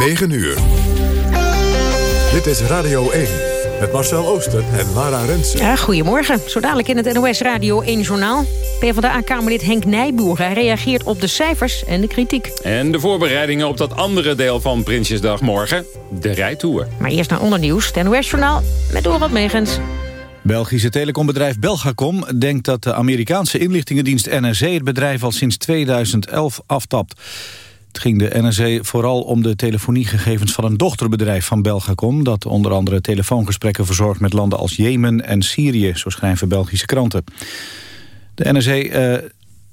9 uur. Dit is Radio 1 met Marcel Ooster en Lara Rensen. Ja, goedemorgen. Zo dadelijk in het NOS Radio 1 Journaal. PvdA-kamerlid Henk Nijboer hij reageert op de cijfers en de kritiek. En de voorbereidingen op dat andere deel van Prinsjesdag morgen, de rijtour. Maar eerst naar ondernieuws, het NOS-journaal met Dorot Megens. Belgische telecombedrijf Belgacom denkt dat de Amerikaanse inlichtingendienst NRC het bedrijf al sinds 2011 aftapt. Het ging de NRC vooral om de telefoniegegevens van een dochterbedrijf van Belgacom... dat onder andere telefoongesprekken verzorgt met landen als Jemen en Syrië... zo schrijven Belgische kranten. De NRC uh,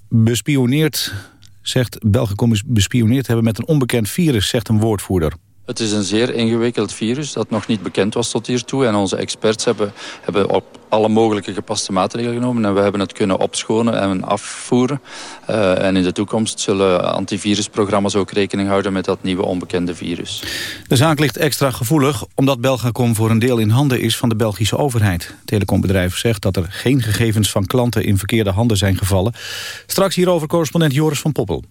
bespioneert, zegt Belgacom is bespioneerd hebben met een onbekend virus, zegt een woordvoerder. Het is een zeer ingewikkeld virus dat nog niet bekend was tot hiertoe. En onze experts hebben, hebben op alle mogelijke gepaste maatregelen genomen. En we hebben het kunnen opschonen en afvoeren. Uh, en in de toekomst zullen antivirusprogramma's ook rekening houden met dat nieuwe onbekende virus. De zaak ligt extra gevoelig omdat Belgacom voor een deel in handen is van de Belgische overheid. Het telecombedrijf zegt dat er geen gegevens van klanten in verkeerde handen zijn gevallen. Straks hierover correspondent Joris van Poppel.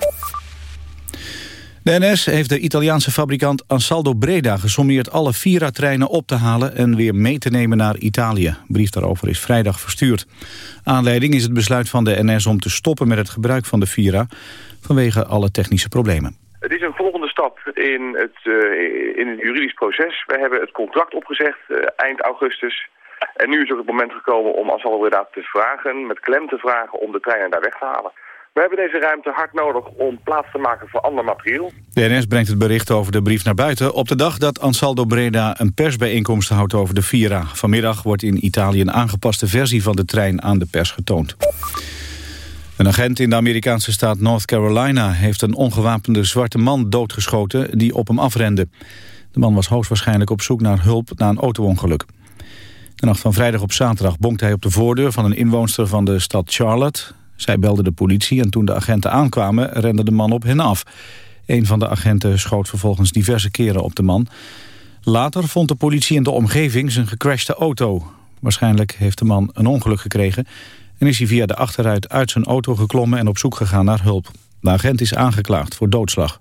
De NS heeft de Italiaanse fabrikant Ansaldo Breda gesommeerd alle Vira-treinen op te halen en weer mee te nemen naar Italië. Brief daarover is vrijdag verstuurd. Aanleiding is het besluit van de NS om te stoppen met het gebruik van de Vira vanwege alle technische problemen. Het is een volgende stap in het, uh, in juridisch proces. We hebben het contract opgezegd uh, eind augustus. En nu is ook het moment gekomen om Ansaldo Breda te vragen, met klem te vragen om de treinen daar weg te halen. We hebben deze ruimte hard nodig om plaats te maken voor ander materieel. De NS brengt het bericht over de brief naar buiten... op de dag dat Ansaldo Breda een persbijeenkomst houdt over de Vira. Vanmiddag wordt in Italië een aangepaste versie van de trein aan de pers getoond. Een agent in de Amerikaanse staat North Carolina... heeft een ongewapende zwarte man doodgeschoten die op hem afrende. De man was hoogstwaarschijnlijk op zoek naar hulp na een auto-ongeluk. De nacht van vrijdag op zaterdag bonkte hij op de voordeur van een inwoonster van de stad Charlotte. Zij belde de politie en toen de agenten aankwamen rende de man op hen af. Een van de agenten schoot vervolgens diverse keren op de man. Later vond de politie in de omgeving zijn gecrashte auto. Waarschijnlijk heeft de man een ongeluk gekregen... en is hij via de achteruit uit zijn auto geklommen en op zoek gegaan naar hulp. De agent is aangeklaagd voor doodslag.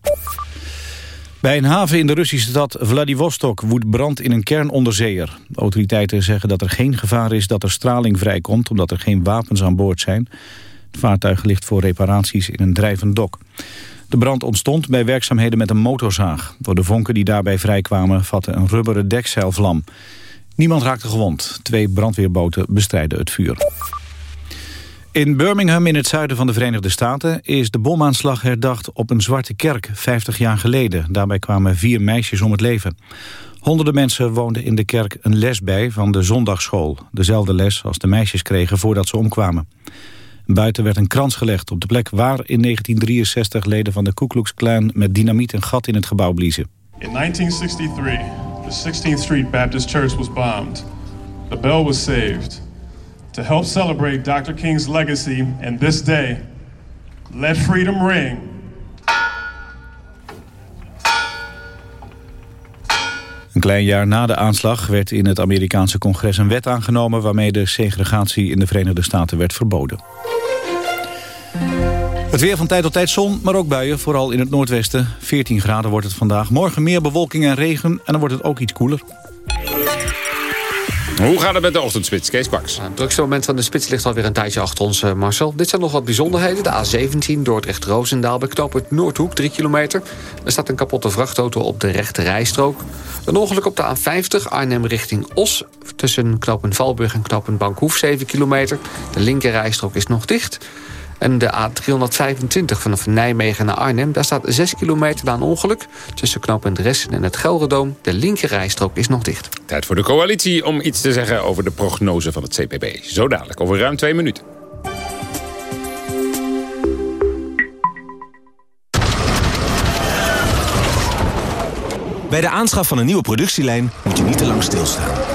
Bij een haven in de Russische stad Vladivostok woedt brand in een kernonderzeeër. De autoriteiten zeggen dat er geen gevaar is dat er straling vrijkomt... omdat er geen wapens aan boord zijn. Vaartuig ligt voor reparaties in een drijvend dok. De brand ontstond bij werkzaamheden met een motorzaag. Door de vonken die daarbij vrijkwamen vatte een rubberen dekzeil vlam. Niemand raakte gewond. Twee brandweerboten bestrijden het vuur. In Birmingham in het zuiden van de Verenigde Staten... is de bomaanslag herdacht op een zwarte kerk 50 jaar geleden. Daarbij kwamen vier meisjes om het leven. Honderden mensen woonden in de kerk een les bij van de zondagsschool. Dezelfde les als de meisjes kregen voordat ze omkwamen. Buiten werd een krans gelegd op de plek waar in 1963 leden van de Ku Klux Klan met dynamiet een gat in het gebouw bliezen. In 1963, the 16th Street Baptist Church was bombed. The bell was saved. To help celebrate Dr. King's legacy and this day, let freedom ring. Klein jaar na de aanslag werd in het Amerikaanse congres een wet aangenomen... waarmee de segregatie in de Verenigde Staten werd verboden. Het weer van tijd tot tijd zon, maar ook buien, vooral in het noordwesten. 14 graden wordt het vandaag. Morgen meer bewolking en regen en dan wordt het ook iets koeler. Hoe gaat het met de ochtendspits, Kees Kwaks? Het drukste moment van de spits ligt alweer een tijdje achter ons, uh, Marcel. Dit zijn nog wat bijzonderheden. De A17 Dordrecht-Roosendaal bij knooppunt Noordhoek, 3 kilometer. Er staat een kapotte vrachtauto op de rechte rijstrook. Een ongeluk op de A50 Arnhem richting Os... tussen knooppunt Valburg en knooppunt Bankhoef, 7 kilometer. De linker rijstrook is nog dicht... En de A325 vanaf Nijmegen naar Arnhem... daar staat 6 kilometer na een ongeluk. Tussen knooppunt Ressen en het Gelderdoom. De linkerrijstrook is nog dicht. Tijd voor de coalitie om iets te zeggen over de prognose van het CPB. Zo dadelijk, over ruim twee minuten. Bij de aanschaf van een nieuwe productielijn moet je niet te lang stilstaan.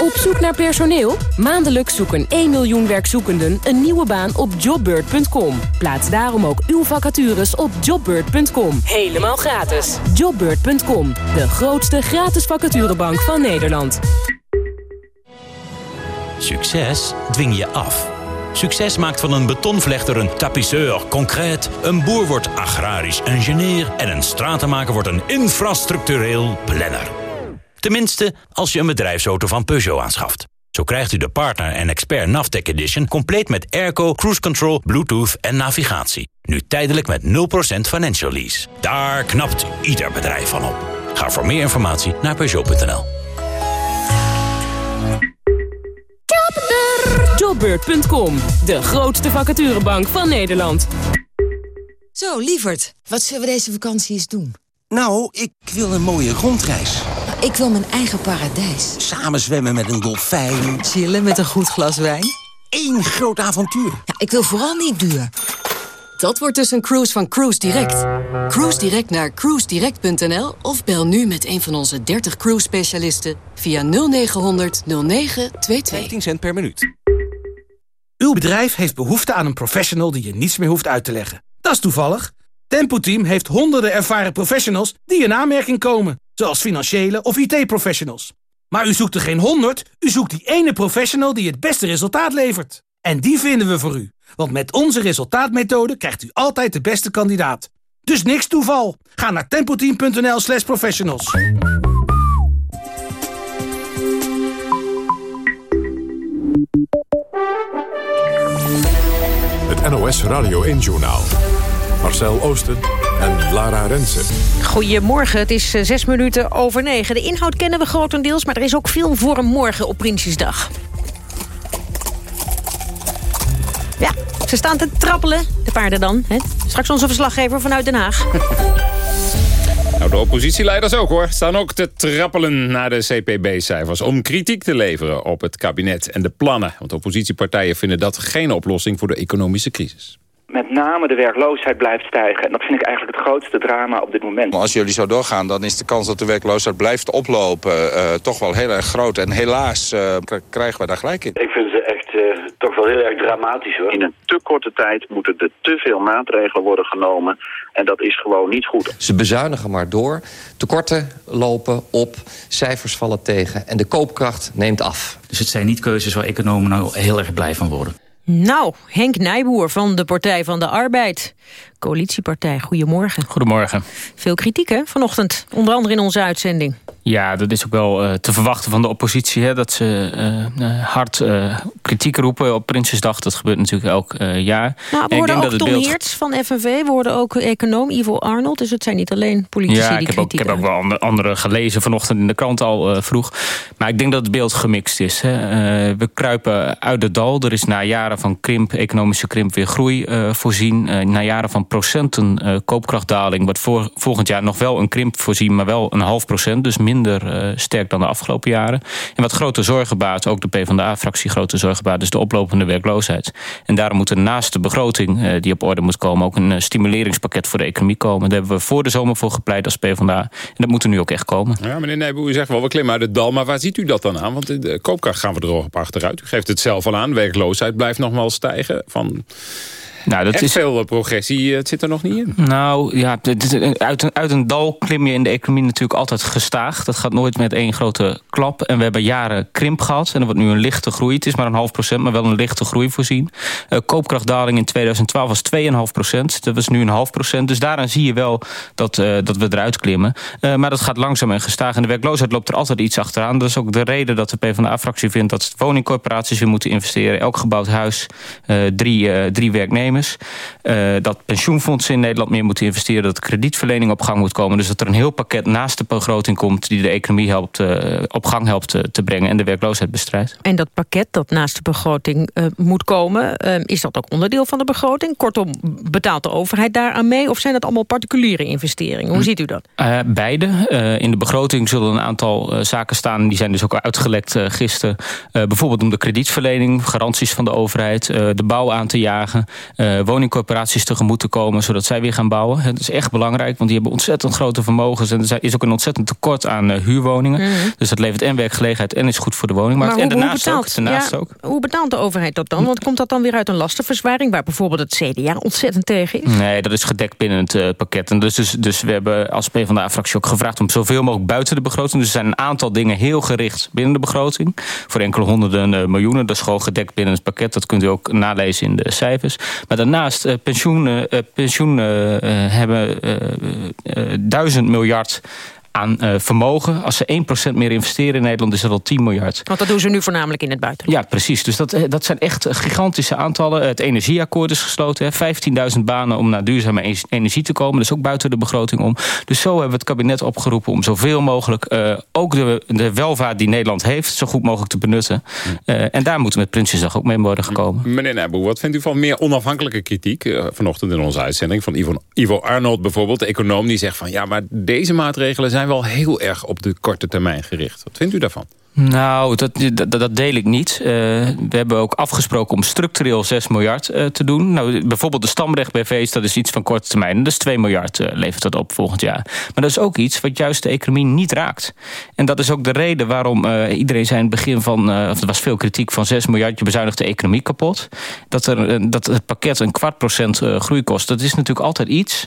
Op zoek naar personeel? Maandelijks zoeken 1 miljoen werkzoekenden een nieuwe baan op jobbird.com. Plaats daarom ook uw vacatures op jobbird.com. Helemaal gratis. Jobbird.com, de grootste gratis vacaturebank van Nederland. Succes dwing je af. Succes maakt van een betonvlechter een tapisseur concreet... een boer wordt agrarisch ingenieur... en een stratenmaker wordt een infrastructureel planner. Tenminste, als je een bedrijfsauto van Peugeot aanschaft. Zo krijgt u de Partner en Expert Navtec Edition... compleet met airco, cruise control, bluetooth en navigatie. Nu tijdelijk met 0% financial lease. Daar knapt ieder bedrijf van op. Ga voor meer informatie naar Peugeot.nl. Jobbird.com, de grootste vacaturebank van Nederland. Zo, lieverd, wat zullen we deze vakantie eens doen? Nou, ik wil een mooie rondreis. Ik wil mijn eigen paradijs. Samen zwemmen met een dolfijn. Chillen met een goed glas wijn. Eén groot avontuur. Ja, ik wil vooral niet duur. Dat wordt dus een cruise van Cruise Direct. Cruise Direct naar cruisedirect.nl of bel nu met een van onze 30 cruise specialisten via 0900 0922. 15 cent per minuut. Uw bedrijf heeft behoefte aan een professional die je niets meer hoeft uit te leggen. Dat is toevallig. Tempo Team heeft honderden ervaren professionals die in aanmerking komen. Zoals financiële of IT-professionals. Maar u zoekt er geen honderd, u zoekt die ene professional die het beste resultaat levert. En die vinden we voor u. Want met onze resultaatmethode krijgt u altijd de beste kandidaat. Dus niks toeval. Ga naar tempoteam.nl slash professionals. Het NOS Radio 1-journaal. Marcel Oosten en Lara Rensen. Goedemorgen, het is eh, zes minuten over negen. De inhoud kennen we grotendeels, maar er is ook veel voor een morgen op Prinsjesdag. Ja, ze staan te trappelen, de paarden dan. Hè? Straks onze verslaggever vanuit Den Haag. Nou, de oppositieleiders ook hoor. Staan ook te trappelen naar de CPB-cijfers... om kritiek te leveren op het kabinet en de plannen. Want oppositiepartijen vinden dat geen oplossing voor de economische crisis met name de werkloosheid blijft stijgen. En dat vind ik eigenlijk het grootste drama op dit moment. Maar als jullie zo doorgaan, dan is de kans dat de werkloosheid blijft oplopen... Uh, toch wel heel erg groot. En helaas uh, krijgen we daar gelijk in. Ik vind ze echt uh, toch wel heel erg dramatisch hoor. In een te korte tijd moeten er te veel maatregelen worden genomen. En dat is gewoon niet goed. Ze bezuinigen maar door. Tekorten lopen op, cijfers vallen tegen en de koopkracht neemt af. Dus het zijn niet keuzes waar economen nou heel erg blij van worden. Nou, Henk Nijboer van de Partij van de Arbeid. Coalitiepartij, goedemorgen. Goedemorgen. Veel kritiek hè, vanochtend, onder andere in onze uitzending. Ja, dat is ook wel uh, te verwachten van de oppositie. Hè, dat ze uh, uh, hard kritiek roepen op Prinsjesdag. Dat gebeurt natuurlijk elk jaar. Nou, we hoorden ook Tom beeld... Heerts van FNV. We hoorden ook econoom Ivo Arnold. Dus het zijn niet alleen politici ja, die ik heb ook, ik heb ook wel andere, gelezen vanochtend in de krant al vroeg. Maar ik denk dat het beeld gemixt is. Hè. we kruipen uit het dal. Er is na jaren van krimp, economische krimp, weer groei voorzien. na jaren van procenten koopkrachtdaling... wordt voor, volgend jaar nog wel een krimp voorzien, maar wel een half procent. Dus minder uh, sterk dan de afgelopen jaren. En wat grote zorgen baart, ook de PvdA-fractie grote zorgen baart... is de oplopende werkloosheid. En daarom moet er naast de begroting uh, die op orde moet komen... ook een stimuleringspakket voor de economie komen. Daar hebben we voor de zomer voor gepleit als PvdA. En dat moet er nu ook echt komen. Ja, meneer Nijboer, u zegt wel, we klimmen uit het dal... maar waar ziet u dat dan aan? Want de koopkracht gaan we er op achteruit. U geeft het zelf al aan, werkloosheid blijft nog wel stijgen... van nou, dat is veel progressie, het zit er nog niet in. Nou ja, uit een, uit een dal klim je in de economie natuurlijk altijd gestaag. Dat gaat nooit met één grote klap. En we hebben jaren krimp gehad. En er wordt nu een lichte groei. Het is maar een half procent, maar wel een lichte groei voorzien. Uh, koopkrachtdaling in 2012 was 2,5 procent. Dat was nu een half procent. Dus daaraan zie je wel dat, uh, dat we eruit klimmen. Uh, maar dat gaat langzaam en gestaag. En de werkloosheid loopt er altijd iets achteraan. Dat is ook de reden dat de PvdA-fractie vindt... dat woningcorporaties weer moeten investeren. Elk gebouwd huis, drie, drie werknemers. Uh, dat pensioenfondsen in Nederland meer moeten investeren. Dat de kredietverlening op gang moet komen. Dus dat er een heel pakket naast de begroting komt... die de economie helpt, uh, op gang helpt uh, te brengen en de werkloosheid bestrijdt. En dat pakket dat naast de begroting moet komen... is dat ook onderdeel van de begroting? Kortom, betaalt de overheid daaraan mee? Of zijn dat allemaal particuliere investeringen? Hoe hm. ziet u dat? beide. in de begroting zullen een aantal zaken staan... die zijn dus ook uitgelekt gisteren. bijvoorbeeld om de kredietverlening, garanties van de overheid... de bouw aan te jagen... uh, woningcorporaties tegemoet te komen... zodat zij weer gaan bouwen. Het is echt belangrijk, want die hebben ontzettend grote vermogens... en er is ook een ontzettend tekort aan uh, huurwoningen. Mm. Dus dat levert en werkgelegenheid en is goed voor de woningmarkt. Maar en hoe, daarnaast, hoe betaalt, ook, daarnaast ja, ook. Hoe betaalt de overheid dat dan? Want komt dat dan weer uit een lastenverzwaring... waar bijvoorbeeld het CDA ontzettend tegen is? Nee, dat is gedekt binnen het uh, pakket. En dus, dus, dus we hebben als PvdA-fractie ook gevraagd... om zoveel mogelijk buiten de begroting. Dus er zijn een aantal dingen heel gericht binnen de begroting. Voor enkele honderden miljoenen. Dat is gewoon gedekt binnen het pakket. Dat kunt u ook nalezen in de cijfers. Maar daarnaast, uh, pensioenen, pensioenen hebben duizend miljard aan uh, vermogen. Als ze 1% meer investeren in Nederland is dat al 10 miljard. Want dat doen ze nu voornamelijk in het buitenland. Ja, precies. Dus dat, dat zijn echt gigantische aantallen. Het energieakkoord is gesloten. 15.000 banen om naar duurzame energie te komen. Dus ook buiten de begroting om. Dus zo hebben we het kabinet opgeroepen om zoveel mogelijk... Uh, ook de, de welvaart die Nederland heeft, zo goed mogelijk te benutten. Uh, en daar moeten we met Prinsjesdag ook mee worden gekomen. Meneer Nijboer, wat vindt u van meer onafhankelijke kritiek... vanochtend in onze uitzending van Ivo, Ivo Arnold bijvoorbeeld... de econoom die zegt van ja, maar deze maatregelen zijn zijn wel heel erg op de korte termijn gericht. Wat vindt u daarvan? Nou, dat, dat, dat, deel ik niet. Uh, we hebben ook afgesproken om structureel 6 miljard uh, te doen. Nou, bijvoorbeeld de stamrecht BV's, dat is iets van korte termijn. Dus 2 miljard uh, levert dat op volgend jaar. Maar dat is ook iets wat juist de economie niet raakt. En dat is ook de reden waarom iedereen het begin van... er was veel kritiek van 6 miljard, je bezuinigt de economie kapot. Dat, er, dat het pakket een kwart procent groei kost. Dat is natuurlijk altijd iets.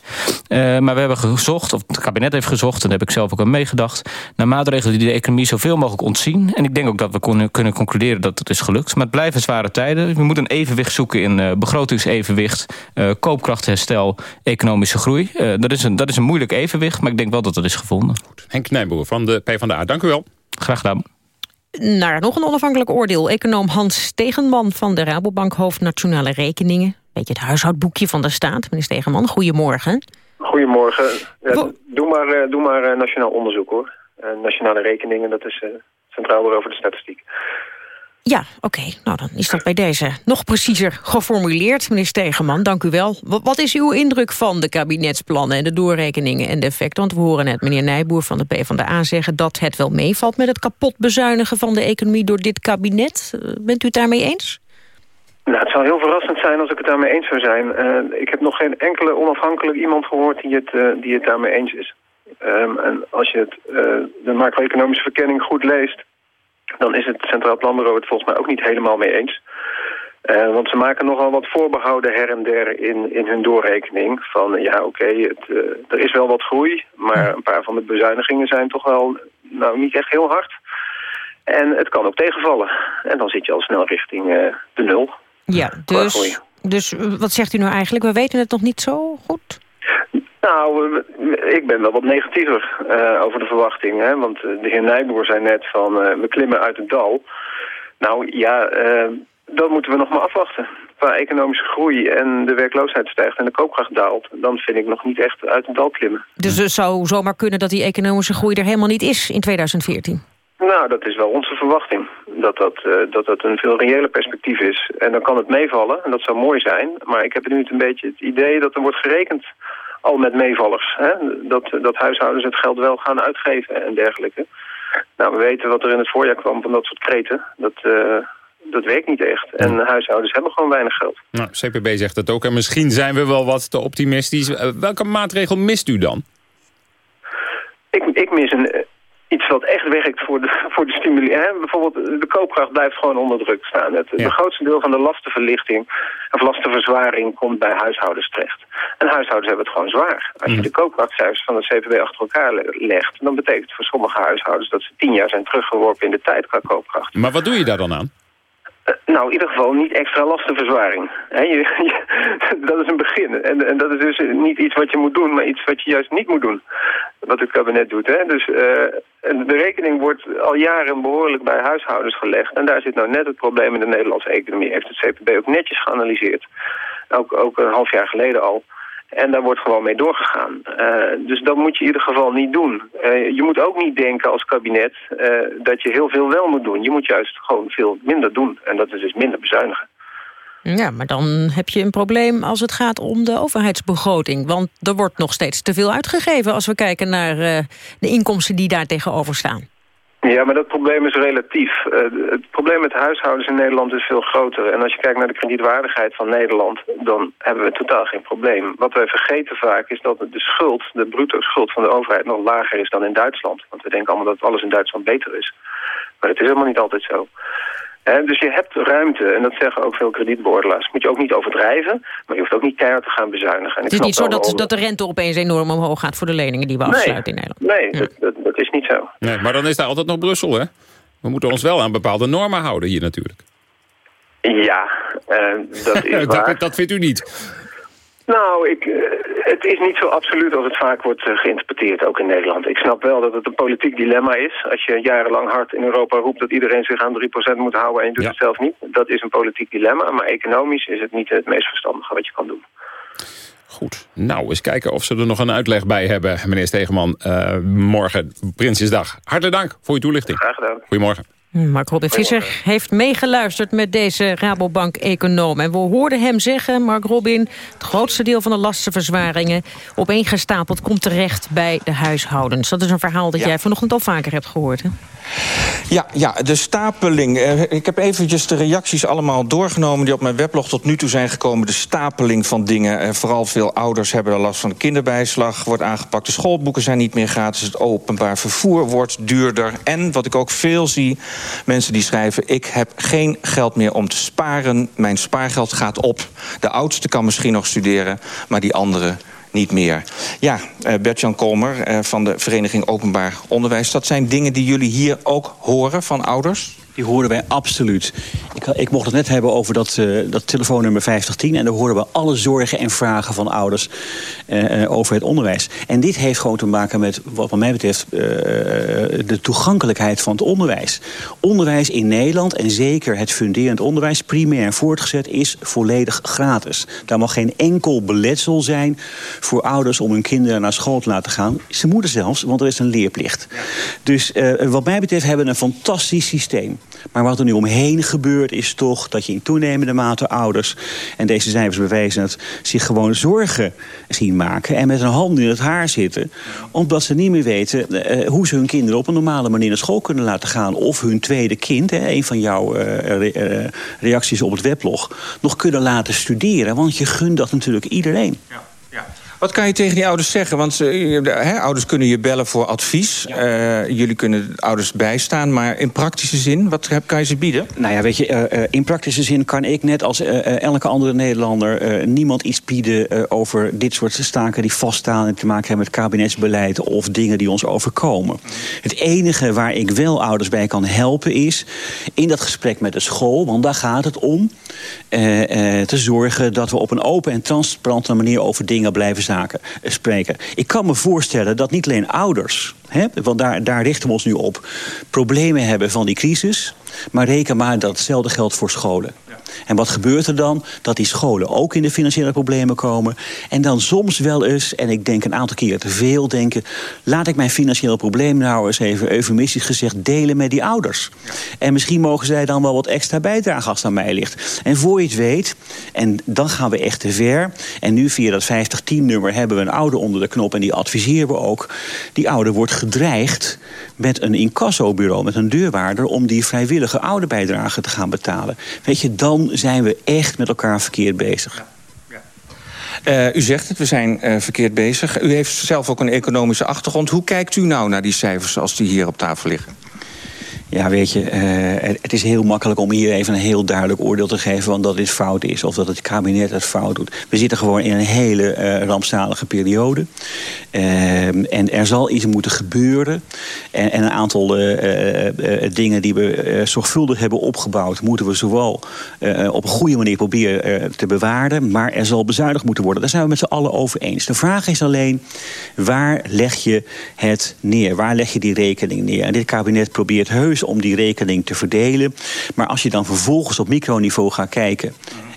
maar we hebben gezocht, of het kabinet heeft gezocht... en daar heb ik zelf ook aan meegedacht... naar maatregelen die de economie zoveel mogelijk ontzien en ik denk ook dat we kunnen, kunnen concluderen dat het is gelukt. Maar het blijven zware tijden. We moeten een evenwicht zoeken in uh, begrotingsevenwicht... Uh, koopkrachtherstel, economische groei. Uh, dat, is een, dat is een moeilijk evenwicht, maar ik denk wel dat dat is gevonden. Goed. Henk Nijboer van de PvdA, dank u wel. Graag gedaan. Naar nog een onafhankelijk oordeel. Econoom Hans Stegenman van de Rabobank Hoofd Nationale Rekeningen. Beetje het huishoudboekje van de staat. Meneer Stegenman, goedemorgen. Goedemorgen. Ja, doe maar, doe maar nationaal onderzoek hoor. nationale rekeningen, dat is Centraal Bureau voor de Statistiek. Ja, oké. Okay. Nou, dan is dat bij deze nog preciezer geformuleerd. Meneer Stegeman, dank u wel. Wat is uw indruk van de kabinetsplannen en de doorrekeningen en de effecten? Want we horen net meneer Nijboer van de PvdA zeggen... dat het wel meevalt met het kapot bezuinigen van de economie door dit kabinet. Eh, bent u het daarmee eens? Nou, het zou heel verrassend zijn als ik het daarmee eens zou zijn. Uh, ik heb nog geen enkele onafhankelijk iemand gehoord die het, uh, die het daarmee eens is. Um, en als je het, uh, de macro-economische verkenning goed leest... dan is het Centraal Planbureau het volgens mij ook niet helemaal mee eens. Uh, want ze maken nogal wat voorbehouden her en der in, in hun doorrekening. Van ja, oké, okay, uh, er is wel wat groei... maar een paar van de bezuinigingen zijn toch wel nou, niet echt heel hard. En het kan ook tegenvallen. En dan zit je al snel richting de nul. Ja, dus, dus wat zegt u nou eigenlijk? We weten het nog niet zo goed? Nou, ik ben wel wat negatiever uh, over de verwachting. Hè? Want de heer Nijboer zei net van uh, we klimmen uit het dal. Nou ja, uh, dat moeten we nog maar afwachten. Qua economische groei en de werkloosheid stijgt en de koopkracht daalt... dan vind ik nog niet echt uit het dal klimmen. Dus het zou zomaar kunnen dat die economische groei er helemaal niet is in 2014? Nou, dat is wel onze verwachting. Dat dat, uh, dat dat een veel reëler perspectief is. En dan kan het meevallen, en dat zou mooi zijn. Maar ik heb nu een beetje het idee dat er wordt gerekend al met meevallers. Hè? Dat, dat huishoudens het geld wel gaan uitgeven en dergelijke. Nou, we weten wat er in het voorjaar kwam van dat soort kreten. Dat, uh, dat werkt niet echt. En huishoudens hebben gewoon weinig geld. Nou, CPB zegt het ook. En misschien zijn we wel wat te optimistisch. Uh, welke maatregel mist u dan? Ik, ik mis een, iets wat echt werkt voor de, voor de stimulatie. Bijvoorbeeld de koopkracht blijft gewoon onder druk staan. Het, ja. grootste deel van de lastenverlichting of lastenverzwaring komt bij huishoudens terecht. En huishoudens hebben het gewoon zwaar. Als je de koopkrachtcijfers van de CPB achter elkaar legt... dan betekent het voor sommige huishoudens dat ze tien jaar zijn teruggeworpen in de tijd qua koopkracht. Maar wat doe je daar dan aan? Uh, nou, in ieder geval niet extra lastenverzwaring. Je, dat is een begin. En, en dat is dus niet iets wat je moet doen, maar iets wat je juist niet moet doen. Wat het kabinet doet. Hè? Dus uh, de rekening wordt al jaren behoorlijk bij huishoudens gelegd. En daar zit nou net het probleem in de Nederlandse economie. Heeft het CPB ook netjes geanalyseerd. Ook, ook een half jaar geleden al. En daar wordt gewoon mee doorgegaan. Uh, dus dat moet je in ieder geval niet doen. Uh, je moet ook niet denken als kabinet uh, dat je heel veel wel moet doen. Je moet juist gewoon veel minder doen. En dat is dus minder bezuinigen. Ja, maar dan heb je een probleem als het gaat om de overheidsbegroting. Want er wordt nog steeds te veel uitgegeven... als we kijken naar de inkomsten die daar tegenover staan. Ja, maar dat probleem is relatief. Uh, het probleem met huishoudens in Nederland is veel groter. En als je kijkt naar de kredietwaardigheid van Nederland... dan hebben we totaal geen probleem. Wat wij vergeten vaak is dat de schuld, de bruto schuld van de overheid... nog lager is dan in Duitsland. Want we denken allemaal dat alles in Duitsland beter is. Maar dat is helemaal niet altijd zo. Dus je hebt ruimte, en dat zeggen ook veel kredietbeoordelaars. Moet je ook niet overdrijven, maar je hoeft ook niet keihard te gaan bezuinigen. En het is niet zo dat, dat de rente opeens enorm omhoog gaat voor de leningen die we nee, afsluiten in Nederland. Nee, dat, dat, dat, is niet zo. Nee, maar dan is daar altijd nog Brussel, hè? We moeten ons wel aan bepaalde normen houden hier natuurlijk. Ja, uh, dat is waar. dat, dat vindt u niet? Nou, ik, uh, het is niet zo absoluut als het vaak wordt uh, geïnterpreteerd, ook in Nederland. Ik snap wel dat het een politiek dilemma is. Als je jarenlang hard in Europa roept dat iedereen zich aan 3% moet houden en je doet ja. het zelf niet. Dat is een politiek dilemma, maar economisch is het niet het meest verstandige wat je kan doen. Goed. Nou, eens kijken of ze er nog een uitleg bij hebben, meneer Stegeman. Uh, morgen, Prinsjesdag. Hartelijk dank voor uw toelichting. Graag gedaan. Goedemorgen. Mark Robin Visser heeft meegeluisterd met deze Rabobank-econoom. En we hoorden hem zeggen, Mark Robin... het grootste deel van de lastenverzwaringen opeengestapeld... komt terecht bij de huishoudens. Dat is een verhaal dat ja. jij vanochtend al vaker hebt gehoord, hè? Ja, ja, de stapeling. Ik heb eventjes de reacties allemaal doorgenomen... die op mijn weblog tot nu toe zijn gekomen. De stapeling van dingen. Vooral veel ouders hebben last van de kinderbijslag. Wordt aangepakt. De schoolboeken zijn niet meer gratis. Het openbaar vervoer wordt duurder. En wat ik ook veel zie... mensen die schrijven... ik heb geen geld meer om te sparen. Mijn spaargeld gaat op. De oudste kan misschien nog studeren, maar die andere niet meer. Ja, uh, Bert-Jan Kolmer uh, van de Vereniging Openbaar Onderwijs. Dat zijn dingen die jullie hier ook horen van ouders? Die horen wij absoluut. Ik, ik, mocht het net hebben over dat, uh, dat telefoonnummer 5010... en daar horen we alle zorgen en vragen van ouders uh, over het onderwijs. En dit heeft gewoon te maken met, wat mij betreft... Uh, de toegankelijkheid van het onderwijs. Onderwijs in Nederland, en zeker het funderend onderwijs... primair en voortgezet, is volledig gratis. Daar mag geen enkel beletsel zijn voor ouders... om hun kinderen naar school te laten gaan. Ze moeten zelfs, want er is een leerplicht. Dus wat mij betreft hebben we een fantastisch systeem. Maar wat er nu omheen gebeurt is toch dat je in toenemende mate ouders... en deze cijfers bewijzen het, zich gewoon zorgen zien maken... en met hun handen in het haar zitten. Omdat ze niet meer weten uh, hoe ze hun kinderen op een normale manier naar school kunnen laten gaan. Of hun tweede kind, hè, een van jouw re uh, reacties op het weblog... nog kunnen laten studeren. Want je gunt dat natuurlijk iedereen. Ja. Wat kan je tegen die ouders zeggen? Want uh, he, ouders kunnen je bellen voor advies. Ja. Uh, jullie kunnen ouders bijstaan. Maar in praktische zin, wat kan je ze bieden? Nou ja, weet je, uh, in praktische zin kan ik net als elke andere Nederlander... niemand iets bieden over dit soort staken die vaststaan... en te maken hebben met kabinetsbeleid of dingen die ons overkomen. Het enige waar ik wel ouders bij kan helpen is... in dat gesprek met de school, want daar gaat het om... te zorgen dat we op een open en transparante manier over dingen blijven zaken spreken. Ik kan me voorstellen dat niet alleen ouders, hè, want daar, daar richten we ons nu op, problemen hebben van die crisis. Maar reken maar dat hetzelfde geldt voor scholen. En wat gebeurt er dan? Dat die scholen ook in de financiële problemen komen. En dan soms wel eens, en ik denk een aantal keer te veel denken... laat ik mijn financiële probleem nou eens even eufemistisch gezegd delen met die ouders. En misschien mogen zij dan wel wat extra bijdragen als het aan mij ligt. En voor je het weet, en dan gaan we echt te ver... en nu via dat 5010-nummer hebben we een ouder onder de knop... en die adviseren we ook. Die ouder wordt gedreigd met een incassobureau, met een deurwaarder... om die vrijwillige ouderbijdrage te gaan betalen. Weet je, dan zijn we echt met elkaar verkeerd bezig. Uh, u zegt het, we zijn uh, verkeerd bezig. U heeft zelf ook een economische achtergrond. Hoe kijkt u nou naar die cijfers als die hier op tafel liggen? Ja, weet je, uh, het is heel makkelijk om hier even een heel duidelijk oordeel te geven... van dat dit fout is of dat het kabinet het fout doet. We zitten gewoon in een hele uh, rampzalige periode. Uh, en er zal iets moeten gebeuren. En, en een aantal dingen die we zorgvuldig hebben opgebouwd... moeten we zowel op een goede manier proberen te bewaren... maar er zal bezuinigd moeten worden. Daar zijn we met z'n allen over eens. De vraag is alleen, waar leg je het neer? Waar leg je die rekening neer? En dit kabinet probeert heus om die rekening te verdelen. Maar als je dan vervolgens op microniveau gaat kijken...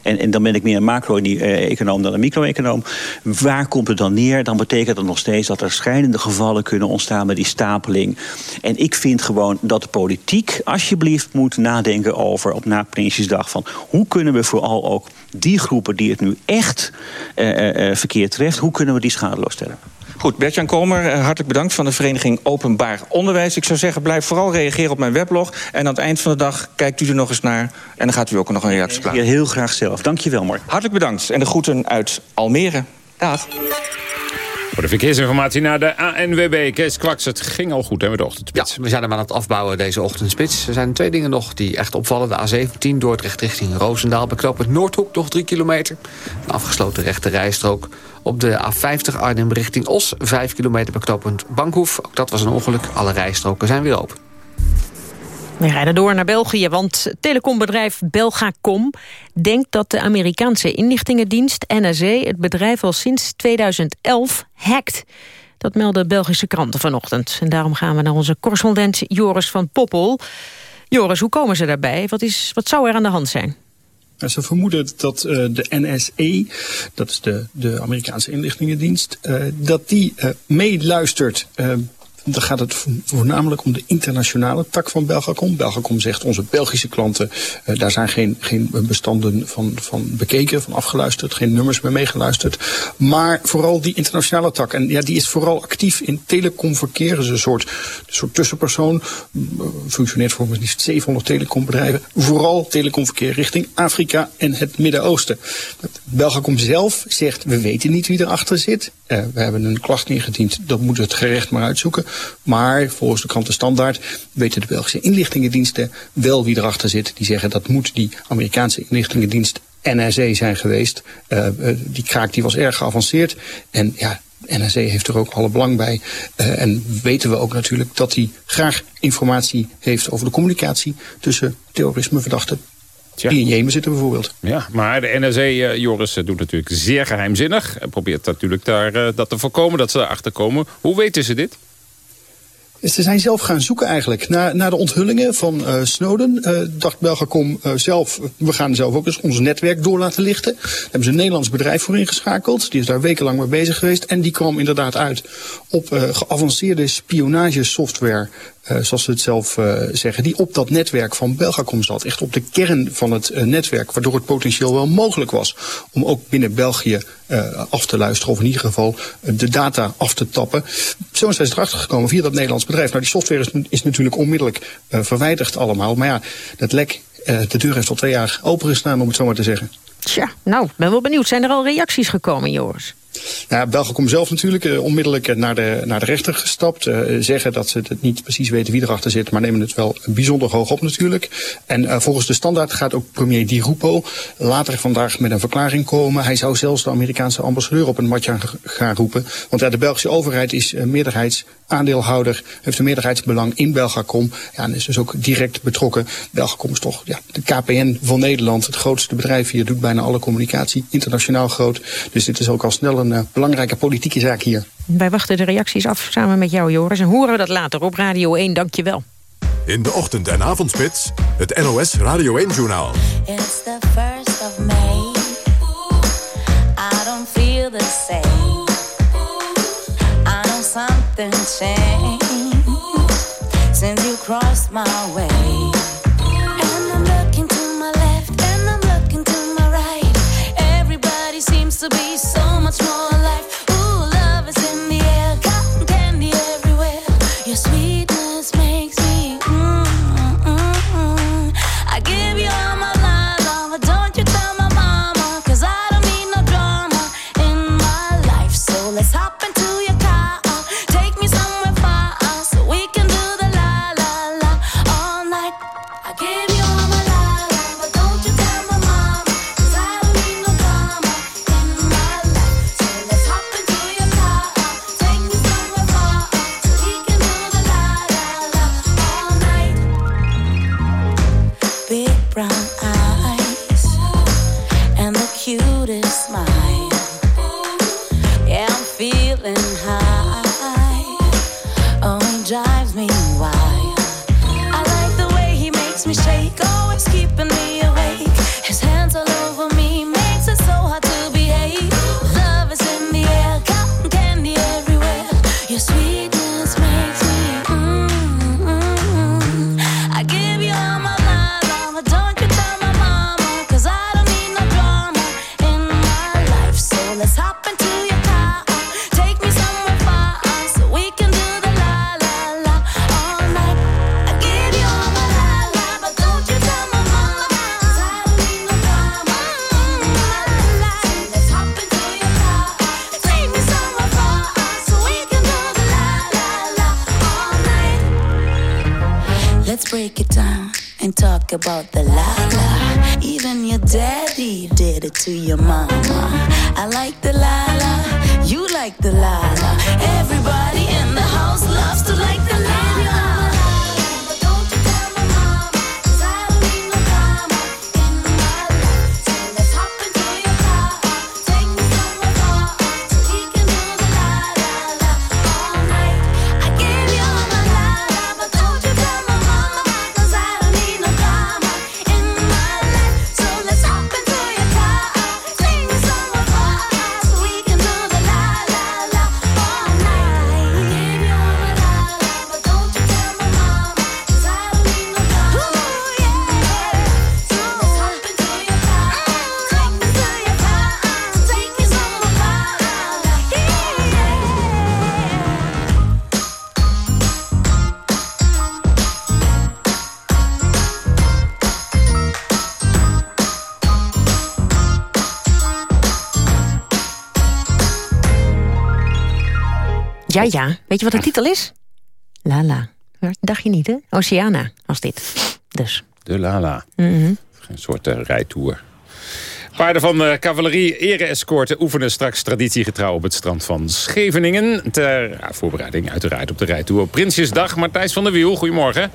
En, en dan ben ik meer een macro-econoom dan een micro-econoom. Waar komt het dan neer? Dan betekent dat nog steeds dat er schrijnende gevallen kunnen ontstaan met die stapeling. En ik vind gewoon dat de politiek alsjeblieft moet nadenken over op na Prinsjesdag van hoe kunnen we vooral ook die groepen die het nu echt uh, uh, verkeerd treft, hoe kunnen we die schadeloos stellen? Goed, Bertjan Kolmer, eh, hartelijk bedankt van de Vereniging Openbaar Onderwijs. Ik zou zeggen, blijf vooral reageren op mijn weblog. En aan het eind van de dag kijkt u er nog eens naar. En dan gaat u ook nog een reactie plaatsen. Ja, heel graag zelf. Dank je wel, Mark. Hartelijk bedankt. En de groeten uit Almere. Dag. Voor de verkeersinformatie naar de ANWB. Kees Kwaks, het ging al goed hè, met de ochtendspits. Ja, we zijn hem aan het afbouwen deze ochtendspits. Er zijn twee dingen nog die echt opvallen. De A17 Dordrecht richting Roosendaal. Beknopend Noordhoek nog 3 kilometer. Een afgesloten rechte rijstrook. Op de A50 Arnhem richting Os. 5 kilometer beknopend Bankhoef. Ook dat was een ongeluk. Alle rijstroken zijn weer open. We rijden door naar België, want telecombedrijf Belgacom denkt dat de Amerikaanse inlichtingendienst NSA het bedrijf al sinds 2011 hackt. Dat melden Belgische kranten vanochtend. En daarom gaan we naar onze correspondent Joris van Poppel. Joris, hoe komen ze daarbij? Wat, is, wat zou er aan de hand zijn? Ze vermoeden dat uh, de NSA, dat is de, de Amerikaanse inlichtingendienst, uh, dat die uh, meeluistert dan gaat het voornamelijk om de internationale tak van Belgacom. Belgacom zegt onze Belgische klanten, uh, daar zijn geen, geen bestanden van, van bekeken, van afgeluisterd, geen nummers meer meegeluisterd. Maar vooral die internationale tak. En ja, die is vooral actief in telecomverkeer. Dus een soort, een soort tussenpersoon. Functioneert voor liefst 700 telecombedrijven. Vooral telecomverkeer richting Afrika en het Midden-Oosten. Belgacom zelf zegt, we weten niet wie erachter zit. Uh, we hebben een klacht ingediend, dat moet het gerecht maar uitzoeken. Maar volgens de kranten Standaard weten de Belgische inlichtingendiensten wel wie erachter zit. Die zeggen dat moet die Amerikaanse inlichtingendienst NRC zijn geweest. Uh, die kraak die was erg geavanceerd. En ja, NRC heeft er ook alle belang bij. En weten we ook natuurlijk dat hij graag informatie heeft over de communicatie tussen terrorismeverdachten Tja. Die in Jemen zitten bijvoorbeeld. Ja, maar de NRC, uh, Joris, doet natuurlijk zeer geheimzinnig. En probeert natuurlijk daar, uh, dat te voorkomen, dat ze erachter komen. Hoe weten ze dit? Ze zijn zelf gaan zoeken eigenlijk. Na, na de onthullingen van uh, Snowden uh, dacht Belgacom uh, zelf... we gaan zelf ook eens ons netwerk door laten lichten. Daar hebben ze een Nederlands bedrijf voor ingeschakeld. Die is daar wekenlang mee bezig geweest. En die kwam inderdaad uit op geavanceerde spionagesoftware... Uh, zoals ze het zelf uh, zeggen, die op dat netwerk van Belgacom zat. Echt op de kern van het uh, netwerk, waardoor het potentieel wel mogelijk was om ook binnen België af te luisteren, of in ieder geval de data af te tappen. Zo zijn ze erachter gekomen via dat Nederlands bedrijf. Nou, die software is, is natuurlijk onmiddellijk verwijderd allemaal. Maar ja, dat lek, de deur heeft al twee jaar opengestaan, om het zo maar te zeggen. Tja, nou, ben wel benieuwd. Zijn er al reacties gekomen, Joris? Nou, Belgacom zelf natuurlijk uh, onmiddellijk naar de, naar de rechter gestapt. Uh, zeggen dat ze het niet precies weten wie erachter zit, maar nemen het wel bijzonder hoog op natuurlijk. En volgens de standaard gaat ook premier Di Rupo later vandaag met een verklaring komen. Hij zou zelfs de Amerikaanse ambassadeur op een matje gaan roepen. Want ja, de Belgische overheid is meerderheidsaandeelhouder, heeft een meerderheidsbelang in Belgacom. Ja, en is dus ook direct betrokken. Belgacom is toch ja, de KPN van Nederland, het grootste bedrijf hier, doet bijna alle communicatie, internationaal groot. Dus dit is ook al snel een een uh, belangrijke politieke zaak hier. Wij wachten de reacties af samen met jou, Joris. En horen we dat later op Radio 1. Dank je wel. In de ochtend- en avondspits, het NOS Radio 1-journaal. It's the first of May. I don't feel the same. I know something changed. Since you crossed my way. About the la. Even your daddy did it to your mama. I like the la you like the la. Everybody Ja, ja. Weet je wat de titel is? Lala. Dacht je niet, hè? Oceana was dit. Dus. De Lala. Mhm. Een soort uh, rijtour. Paarden van de cavalerie ere-escorten oefenen straks traditiegetrouw op het strand van Scheveningen. Ter ja, voorbereiding uiteraard op de rijtour op Prinsjesdag. Martijs van der Wiel, goedemorgen.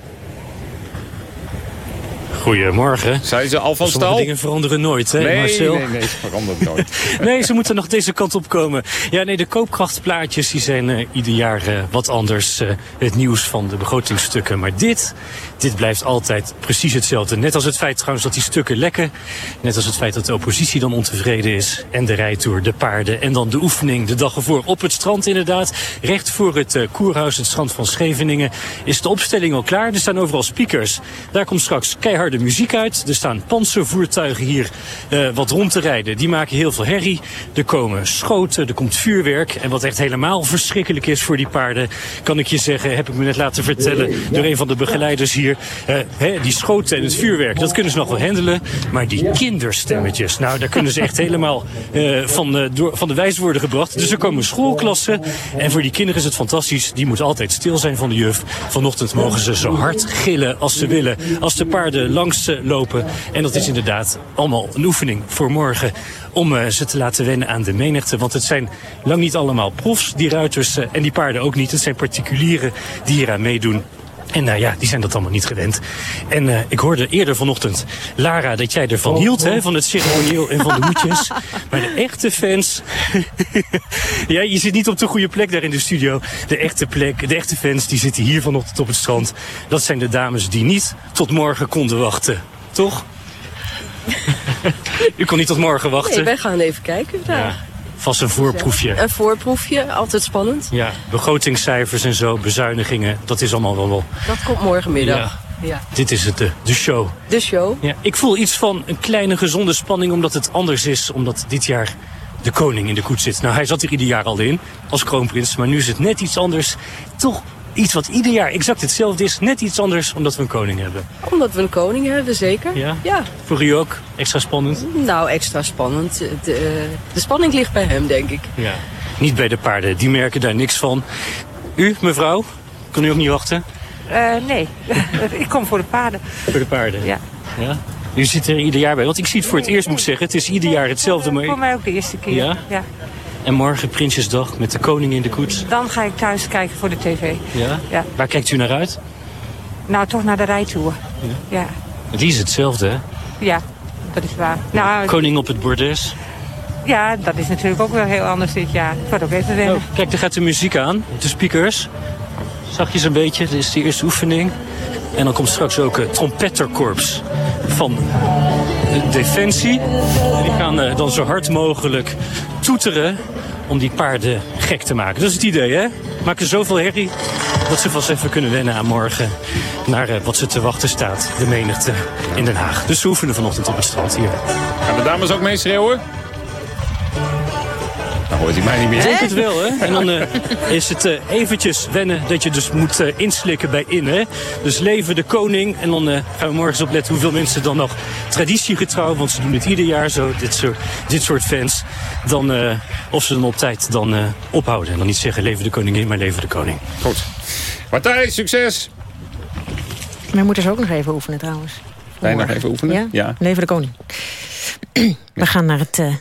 Goedemorgen. Zijn ze al van Sommige stal? dingen veranderen nooit, hè nee, Marcel? nee, nee, ze verandert nooit. nee, ze moeten nog deze kant op komen. Ja, nee, de koopkrachtplaatjes die zijn eh, ieder jaar eh, wat anders. eh, het nieuws van de begrotingsstukken. Maar dit, dit blijft altijd precies hetzelfde. Net als het feit trouwens dat die stukken lekken. Net als het feit dat de oppositie dan ontevreden is. En de rijtour, de paarden. En dan de oefening de dag ervoor op het strand inderdaad. Recht voor het eh, koerhuis, het strand van Scheveningen. Is de opstelling al klaar. Er staan overal speakers. Daar komt straks keiharde muziek uit. Er staan panzervoertuigen hier eh, wat rond te rijden. Die maken heel veel herrie. Er komen schoten, er komt vuurwerk. En wat echt helemaal verschrikkelijk is voor die paarden... kan ik je zeggen, heb ik me net laten vertellen... door een van de begeleiders hier. Eh, die schoten en het vuurwerk, dat kunnen ze nog wel handelen. Maar die kinderstemmetjes, nou, daar kunnen ze echt helemaal eh, van, eh, door, van de wijs worden gebracht. Dus er komen schoolklassen. En voor die kinderen is het fantastisch. Die moeten altijd stil zijn van de juf. Vanochtend mogen ze zo hard gillen als ze willen. Als de paarden langs lopen. En dat is inderdaad allemaal een oefening voor morgen. Om ze te laten wennen aan de menigte. Want het zijn lang niet allemaal profs, die ruiters. en die paarden ook niet. Het zijn particulieren die hieraan meedoen. En nou ja, die zijn dat allemaal niet gewend. En eh, ik hoorde eerder vanochtend, Lara, dat jij ervan hield, hè, van het ceremonieel en van de hoedjes. Maar de echte fans, ja, je zit niet op de goede plek daar in de studio. De echte plek, de echte fans, die zitten hier vanochtend op het strand. Dat zijn de dames die niet tot morgen konden wachten. Toch? U kon niet tot morgen wachten. Nee, wij gaan even kijken vandaag. Ja, vast een voorproefje. Een voorproefje, altijd spannend. Ja, begrotingscijfers en zo, bezuinigingen, dat is allemaal wel wel. Dat komt morgenmiddag. Ja. Ja. Dit is het, de, de show. De show. Ja, ik voel iets van een kleine gezonde spanning omdat het anders is. Omdat dit jaar de koning in de koets zit. Nou, hij zat er ieder jaar al in als kroonprins. Maar nu is het net iets anders. Toch iets wat ieder jaar exact hetzelfde is. Net iets anders omdat we een koning hebben. Omdat we een koning hebben, zeker. Ja? Ja. Voor u ook extra spannend? Nou, extra spannend. De, de spanning ligt bij hem, denk ik. Ja. Niet bij de paarden, die merken daar niks van. U, mevrouw, kan u ook niet wachten? Eh, nee, ik kom voor de paarden. Voor de paarden? Ja. ja. U zit er ieder jaar bij. Want ik zie het voor het eerst, moet ik zeggen. Het is ieder jaar hetzelfde. Maar... Voor mij ook de eerste keer. Ja? ja. En morgen Prinsjesdag met de koning in de koets. Dan ga ik thuis kijken voor de tv. Ja? Ja. Waar kijkt u naar uit? Nou, toch naar de rijtour. Ja. Ja, Die is hetzelfde, hè? ja dat is waar. Nou, Koning op het bordes. ja, dat is natuurlijk ook wel heel anders dit jaar. Het wordt ook even wennen. Oh, kijk, daar gaat de muziek aan. De speakers. Zachtjes een beetje. Dit is de eerste oefening. En dan komt straks ook het trompetterkorps van de Defensie. En die gaan eh, dan zo hard mogelijk toeteren om die paarden gek te maken. Dat is het idee, hè? Maken zoveel herrie dat ze vast even kunnen wennen aan morgen... naar eh, wat ze te wachten staat, de menigte in Den Haag. Dus ze oefenen vanochtend op het strand hier. Gaan de dames ook meeschreeuwen? Dan hoort hij mij niet meer. Ik denk het wel, hè? En dan eh, is het eh, eventjes wennen dat je dus moet eh, inslikken bij in, hè? Dus leven de koning. En dan eh, gaan we morgen eens opletten hoeveel mensen dan nog traditiegetrouw... want ze doen het ieder jaar zo, dit soort, dit soort fans... dan eh, of ze dan op tijd dan eh, ophouden. En dan niet zeggen leven de koningin, maar leven de koning. Goed. Martijn, succes! Wij moeten ze ook nog even oefenen trouwens. Wij nog even oefenen? Ja? ja. Leven de koning. We gaan naar het eh,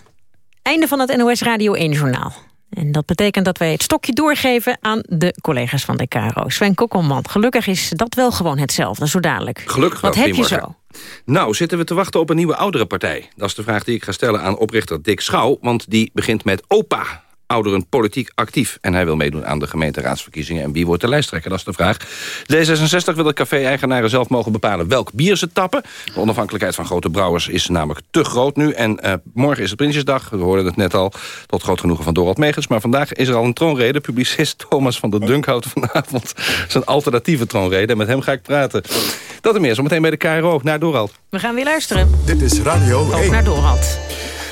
einde van het NOS Radio 1 journaal. En dat betekent dat wij het stokje doorgeven aan de collega's van de KRO. Sven Kokkelman, gelukkig is dat wel gewoon hetzelfde, zo dadelijk. Gelukkig Wat heb je zo? Nou, zitten we te wachten op een nieuwe ouderenpartij? Dat is de vraag die ik ga stellen aan oprichter Dick Schouw... want die begint met OPA, ouderen politiek actief. En hij wil meedoen aan de gemeenteraadsverkiezingen. En wie wordt de lijsttrekker, dat is de vraag. D66 wil de café-eigenaren zelf mogen bepalen welk bier ze tappen. De onafhankelijkheid van grote brouwers is namelijk te groot nu. En eh, morgen is het Prinsjesdag, we hoorden het net al... tot groot genoegen van Dorald Megens. Maar vandaag is er al een troonrede. Publicist Thomas van der Dunk houdt vanavond zijn alternatieve troonrede. En met hem ga ik praten. Dat en meer, zometeen bij de KRO. Naar Dorald. We gaan weer luisteren. Dit is Radio Ook 1. naar Dorald.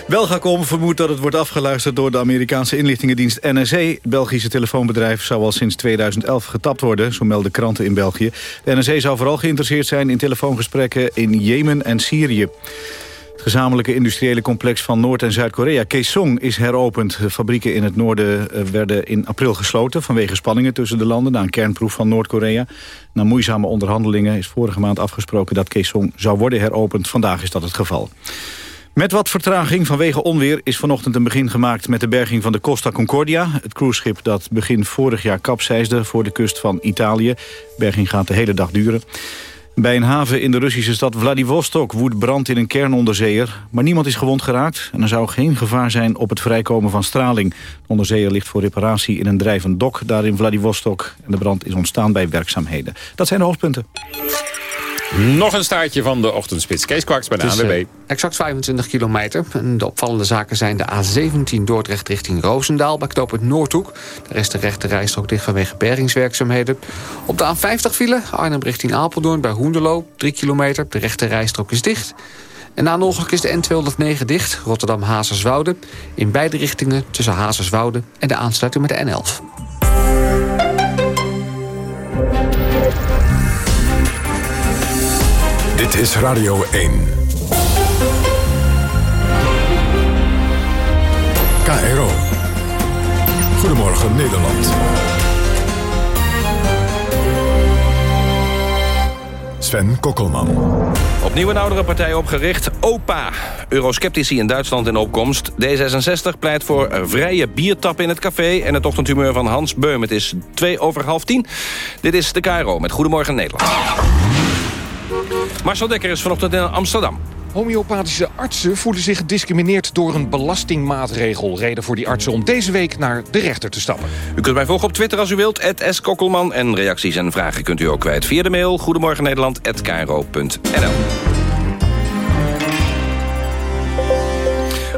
Belgacom vermoedt dat het wordt afgeluisterd door de Amerikaanse inlichtingendienst NSE. Belgische telefoonbedrijf zou al sinds 2011 getapt worden, zo melden kranten in België. De NSE zou vooral geïnteresseerd zijn in telefoongesprekken in Jemen en Syrië. Het gezamenlijke industriële complex van Noord- en Zuid-Korea, Kaesong, is heropend. De fabrieken in het noorden eh, werden in april gesloten... vanwege spanningen tussen de landen na een kernproef van Noord-Korea. Na moeizame onderhandelingen is vorige maand afgesproken... dat Kaesong zou worden heropend. Vandaag is dat het geval. Met wat vertraging vanwege onweer is vanochtend een begin gemaakt met de berging van de Costa Concordia. Het cruiseschip dat begin vorig jaar kapseisde voor de kust van Italië. Berging gaat de hele dag duren. Bij een haven in de Russische stad Vladivostok woedt brand in een kernonderzeeër. Maar niemand is gewond geraakt en er zou geen gevaar zijn op het vrijkomen van straling. De onderzeeër ligt voor reparatie in een drijvend dok daar in Vladivostok. En de brand is ontstaan bij werkzaamheden. Dat zijn de hoofdpunten. Nog een staartje van de ochtendspits. Kees Kwaks bij de ANWB. eh, exact 25 kilometer. En de opvallende zaken zijn de A17 Dordrecht richting Roosendaal... bij knooppunt Noordhoek. Daar is de rechte rijstrook dicht vanwege bergingswerkzaamheden. Op de A50 file Arnhem richting Apeldoorn bij Hoenderloo. 3 kilometer, de rechte rijstrook is dicht. En na een ongeluk is de N209 dicht, Rotterdam-Hazerswoude. In beide richtingen tussen Hazerswoude en de aansluiting met de N11. Dit is Radio 1. KRO. Goedemorgen Nederland. Sven Kokkelman. Opnieuw een oudere partij opgericht, OPA. Eurosceptici in Duitsland in opkomst. D66 pleit voor een vrije biertap in het café... en het ochtendhumeur van Hans Beum. Het is twee over half tien. Dit is de KRO met Goedemorgen Nederland. Marcel Dekker is vanochtend in Amsterdam. Homeopathische artsen voelen zich gediscrimineerd door een belastingmaatregel. Reden voor die artsen om deze week naar de rechter te stappen. U kunt mij volgen op Twitter als u wilt, @skokkelman En reacties en vragen kunt u ook kwijt via de mail... Goedemorgen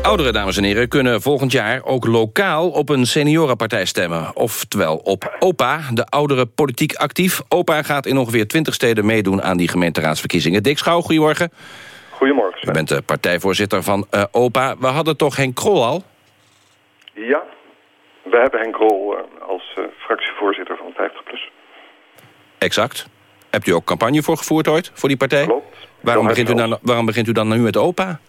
Oudere dames en heren kunnen volgend jaar ook lokaal op een seniorenpartij stemmen. Oftewel op OPA, de oudere politiek actief. OPA gaat in ongeveer 20 steden meedoen aan die gemeenteraadsverkiezingen. Dick Schouw, goedemorgen. Goedemorgen. U bent de partijvoorzitter van eh, OPA. We hadden toch Henk Krol al? Ja, we hebben Henk Rol eh, als eh, fractievoorzitter van 50PLUS. Exact. Hebt u ook campagne voor gevoerd ooit, voor die partij? Klopt. Waarom begint, u dan, waarom begint u dan nu met OPA?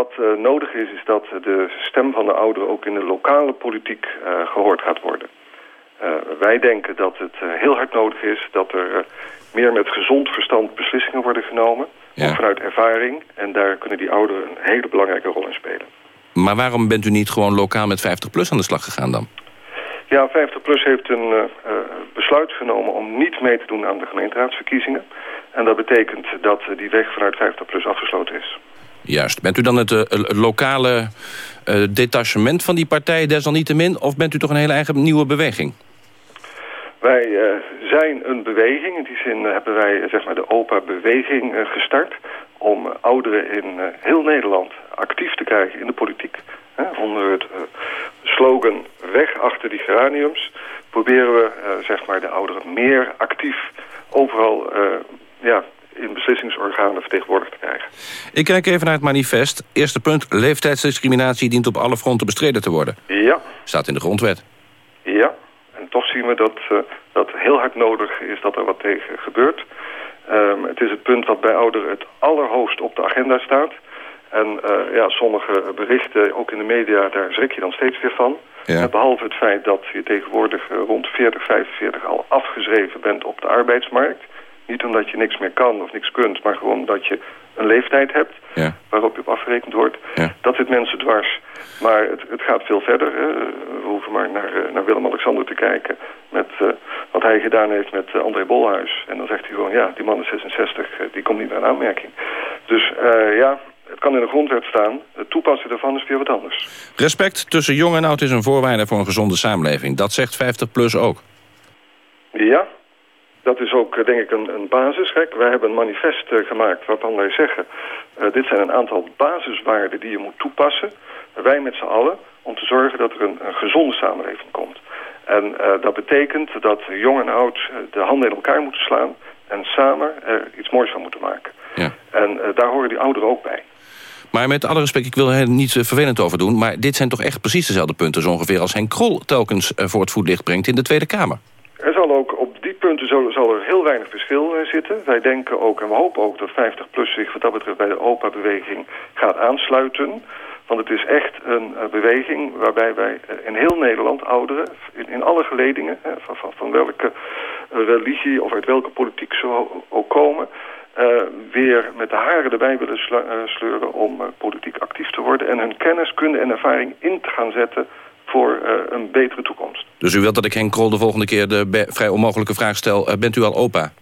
Wat eh, nodig is, is dat de stem van de ouderen ook in de lokale politiek eh, gehoord gaat worden. Eh, wij denken dat het heel hard nodig is dat er meer met gezond verstand beslissingen worden genomen. Ook vanuit ervaring. En daar kunnen die ouderen een hele belangrijke rol in spelen. Maar waarom bent u niet gewoon lokaal met 50PLUS aan de slag gegaan dan? Ja, 50PLUS heeft een besluit genomen om niet mee te doen aan de gemeenteraadsverkiezingen. En dat betekent dat die weg vanuit 50PLUS afgesloten is. Juist. Bent u dan het, eh, lokale eh, detachement van die partij desalniettemin... of bent u toch een hele eigen nieuwe beweging? Wij eh, zijn een beweging. In die zin hebben wij zeg maar de OPA-beweging gestart... om ouderen in heel Nederland actief te krijgen in de politiek. Hè, onder het slogan weg achter die geraniums... proberen we zeg maar de ouderen meer actief overal ja, in beslissingsorganen vertegenwoordigd te krijgen. Ik kijk even naar het manifest. Eerste punt, leeftijdsdiscriminatie dient op alle fronten bestreden te worden. Ja, Staat in de grondwet. ja. En toch zien we dat, eh, dat heel hard nodig is dat er wat tegen gebeurt. Ehm, het is het punt wat bij ouderen het allerhoogst op de agenda staat. En eh, ja, sommige berichten, ook in de media, daar schrik je dan steeds weer van. Ja. Behalve het feit dat je tegenwoordig eh, rond 40, 45 al afgeschreven bent op de arbeidsmarkt. Niet omdat je niks meer kan of niks kunt, maar gewoon dat je een leeftijd hebt Ja. waarop je op afgerekend wordt. Dat zit mensen dwars. Maar het, het gaat veel verder. we hoeven maar naar, eh, naar Willem-Alexander te kijken met eh, wat hij gedaan heeft met eh, André Bolhuis. En dan zegt hij gewoon, ja, die man is 66, eh, die komt niet meer in aanmerking. Dus ja, het kan in de grondwet staan. Het toepassen daarvan is weer wat anders. Respect tussen jong en oud is een voorwaarde voor een gezonde samenleving. Dat zegt 50PLUS ook. Ja, dat is ook eh, denk ik een, een basis. Kijk, wij hebben een manifest eh, gemaakt waarvan wij zeggen... eh, dit zijn een aantal basiswaarden die je moet toepassen. Wij met z'n allen, om te zorgen dat er een, een gezonde samenleving komt. En dat betekent dat jong en oud de handen in elkaar moeten slaan... en samen er iets moois van moeten maken. Ja. En daar horen die ouderen ook bij. Maar met alle respect, ik wil er niet vervelend over doen... maar dit zijn toch echt precies dezelfde punten... zo ongeveer als Henk Krol telkens voor het voetlicht brengt in de Tweede Kamer. Er zal ook punten zal, er heel weinig verschil eh, zitten. Wij denken ook en we hopen ook dat 50PLUS zich wat dat betreft bij de OPA-beweging gaat aansluiten. Want het is echt een eh, beweging waarbij wij eh, in heel Nederland ouderen, in, in alle geledingen, van, van, van welke religie of uit welke politiek ze ook komen, weer met de haren erbij willen sleuren om politiek actief te worden en hun kennis, kunde en ervaring in te gaan zetten voor eh, een betere toekomst. Dus u wilt dat ik Henk Krol de volgende keer de vrij onmogelijke vraag stel... eh, bent u al opa?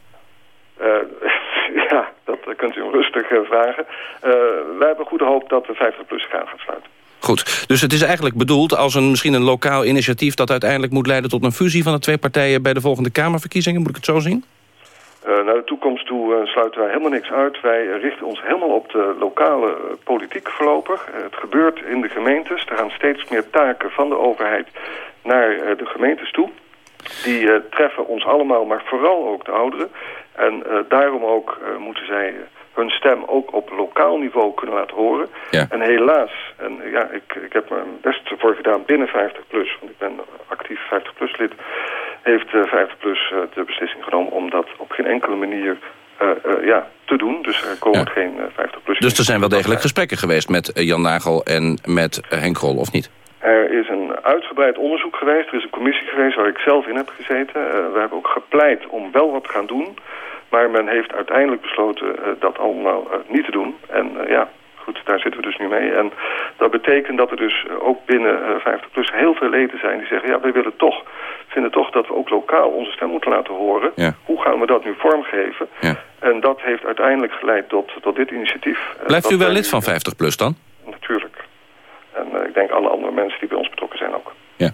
Eh, ja, dat kunt u hem rustig vragen. Wij hebben goede hoop dat de 50PLUS gaan gaat sluiten. Goed, dus het is eigenlijk bedoeld als een, misschien een lokaal initiatief... dat uiteindelijk moet leiden tot een fusie van de twee partijen... bij de volgende Kamerverkiezingen, moet ik het zo zien? Eh, naar de toekomst toe eh, sluiten wij helemaal niks uit. Wij richten ons helemaal op de lokale eh, politiek voorlopig. Het gebeurt in de gemeentes. Er gaan steeds meer taken van de overheid naar de gemeentes toe. Die treffen ons allemaal, maar vooral ook de ouderen. En daarom ook moeten zij hun stem ook op lokaal niveau kunnen laten horen. Ja. En helaas, en eh, ja, ik, ik heb mijn best voor gedaan binnen 50PLUS, want ik ben actief 50PLUS lid, heeft eh, 50PLUS eh, de beslissing genomen om dat op geen enkele manier eh, eh, ja, te doen. Dus er komen geen eh, 50PLUS. Dus er zijn wel degelijk gesprekken geweest met eh, Jan Nagel en met eh, Henk Krol, of niet? Er is een uitgebreid onderzoek geweest. Er is een commissie geweest waar ik zelf in heb gezeten. Eh, we hebben ook gepleit om wel wat te gaan doen. Maar men heeft uiteindelijk besloten eh, dat allemaal eh, niet te doen. En eh, ja, goed, daar zitten we dus nu mee. En dat betekent dat er dus ook binnen eh, 50PLUS heel veel leden zijn die zeggen... ja, wij willen toch, vinden toch dat we ook lokaal onze stem moeten laten horen. Ja. Hoe gaan we dat nu vormgeven? Ja. En dat heeft uiteindelijk geleid tot, tot dit initiatief. Blijft u wel lid van 50PLUS dan? Natuurlijk. En ik denk alle andere mensen die bij ons betrokken zijn ook. Ja.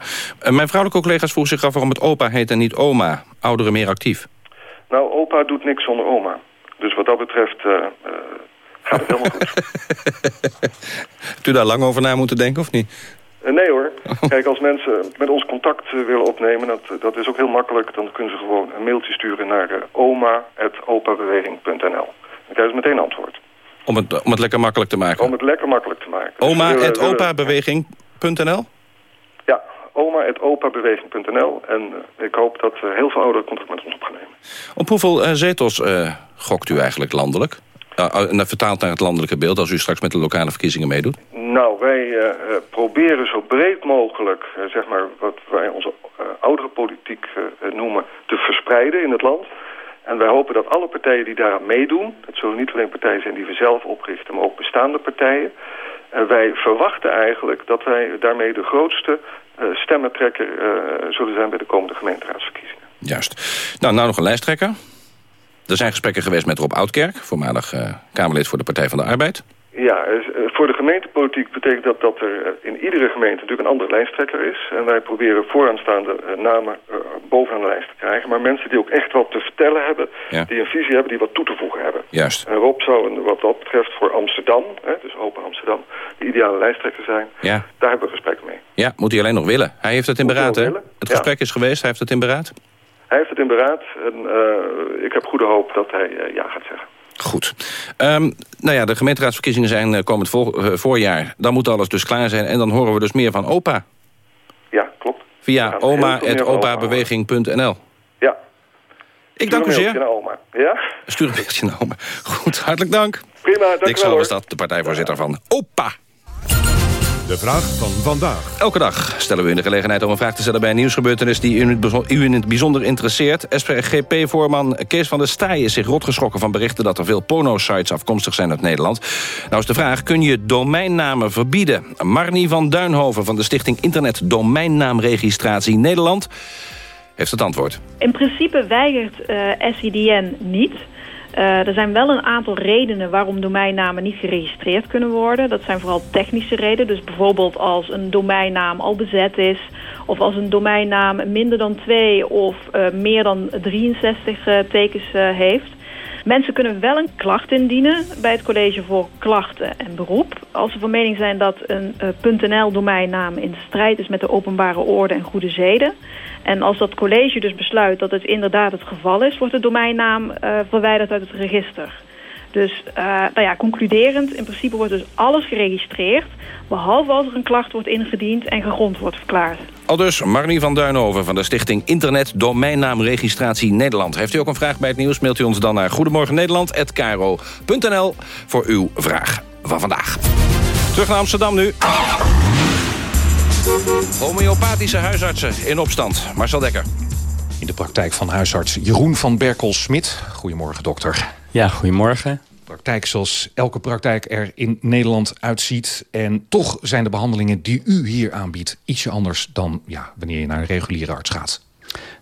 Mijn vrouwelijke collega's vroegen zich af waarom het opa heet en niet oma. Ouderen meer actief. Nou, opa doet niks zonder oma. Dus wat dat betreft eh, eh, gaat het helemaal goed. Hebt u daar lang over na moeten denken of niet? Eh, nee hoor. Kijk, als mensen met ons contact willen opnemen, dat, dat is ook heel makkelijk. Dan kunnen ze gewoon een mailtje sturen naar oma.opabeweging.nl. Dan krijgen ze meteen antwoord. Om het, om het lekker makkelijk te maken. Om het lekker makkelijk te maken. Dus Oma.opabeweging.nl? Ja, oma.opabeweging.nl. En eh, ik hoop dat eh, heel veel ouderen contact met ons op gaan nemen. Op hoeveel eh, zetels gokt u eigenlijk landelijk? Uh, vertaald naar het landelijke beeld als u straks met de lokale verkiezingen meedoet? Nou, wij proberen zo breed mogelijk, zeg maar, wat wij onze oudere politiek noemen, te verspreiden in het land. En wij hopen dat alle partijen die daaraan meedoen, het zullen niet alleen partijen zijn die we zelf oprichten, maar ook bestaande partijen. En wij verwachten eigenlijk dat wij daarmee de grootste stemmentrekker uh, zullen zijn bij de komende gemeenteraadsverkiezingen. Juist. Nou, nou nog een lijsttrekker. Er zijn gesprekken geweest met Rob Oudkerk, voormalig uh, Kamerlid voor de Partij van de Arbeid. Ja, voor de gemeentepolitiek betekent dat dat er in iedere gemeente natuurlijk een andere lijsttrekker is. En wij proberen vooraanstaande namen bovenaan de lijst te krijgen. Maar mensen die ook echt wat te vertellen hebben, ja. die een visie hebben, die wat toe te voegen hebben. Juist. En Rob zou wat dat betreft voor Amsterdam, hè, dus Open Amsterdam, de ideale lijsttrekker zijn. Ja. Daar hebben we gesprekken mee. Ja, moet hij alleen nog willen. Hij heeft het in moet beraad, hè? Het gesprek ja. is geweest, hij heeft het in beraad? Hij heeft het in beraad en uh, ik heb goede hoop dat hij uh, ja gaat zeggen. Goed. Um, nou ja, de gemeenteraadsverkiezingen zijn uh, komend voor, uh, voorjaar. Dan moet alles dus klaar zijn. En dan horen we dus meer van opa. Ja, klopt. Via oma.opabeweging.nl Ja. Ik dank u zeer. Naar oma. Ja? Stuur een mailtje naar oma. Goed, hartelijk dank. Prima, dank u wel. was dat, de partijvoorzitter van OPA. De vraag van vandaag. Elke dag stellen we u de gelegenheid om een vraag te stellen... bij een nieuwsgebeurtenis die u in het, bijzonder interesseert. SPGP-voorman Kees van der Staaij is zich rotgeschrokken van berichten... dat er veel porno-sites afkomstig zijn uit Nederland. Nou is de vraag, kun je domeinnamen verbieden? Marnie van Duinhoven van de stichting Internet Domeinnaamregistratie Nederland... heeft het antwoord. In principe weigert eh SIDN niet. Eh, er zijn wel een aantal redenen waarom domeinnamen niet geregistreerd kunnen worden. Dat zijn vooral technische redenen. Dus bijvoorbeeld als een domeinnaam al bezet is... of als een domeinnaam minder dan twee of eh, meer dan 63 eh, tekens heeft... Mensen kunnen wel een klacht indienen bij het College voor Klachten en Beroep. Als ze van mening zijn dat een eh, .nl-domeinnaam in strijd is met de openbare orde en goede zeden. En als dat college dus besluit dat het inderdaad het geval is... wordt de domeinnaam eh, verwijderd uit het register. Dus eh, nou ja, concluderend, in principe wordt dus alles geregistreerd... behalve als er een klacht wordt ingediend en gegrond wordt verklaard. Al dus Marnie van Duinhoven van de stichting Internet Domeinnaamregistratie Nederland. Heeft u ook een vraag bij het nieuws, mailt u ons dan naar goedemorgennederland.kro.nl voor uw vraag van vandaag. Terug naar Amsterdam nu. Homeopathische huisartsen in opstand. Marcel Dekker. In de praktijk van huisarts Jeroen van Berkel-Smit. Goedemorgen, dokter. Ja, goedemorgen. Praktijk zoals elke praktijk er in Nederland uitziet. En toch zijn de behandelingen die u hier aanbiedt... ietsje anders dan ja, wanneer je naar een reguliere arts gaat.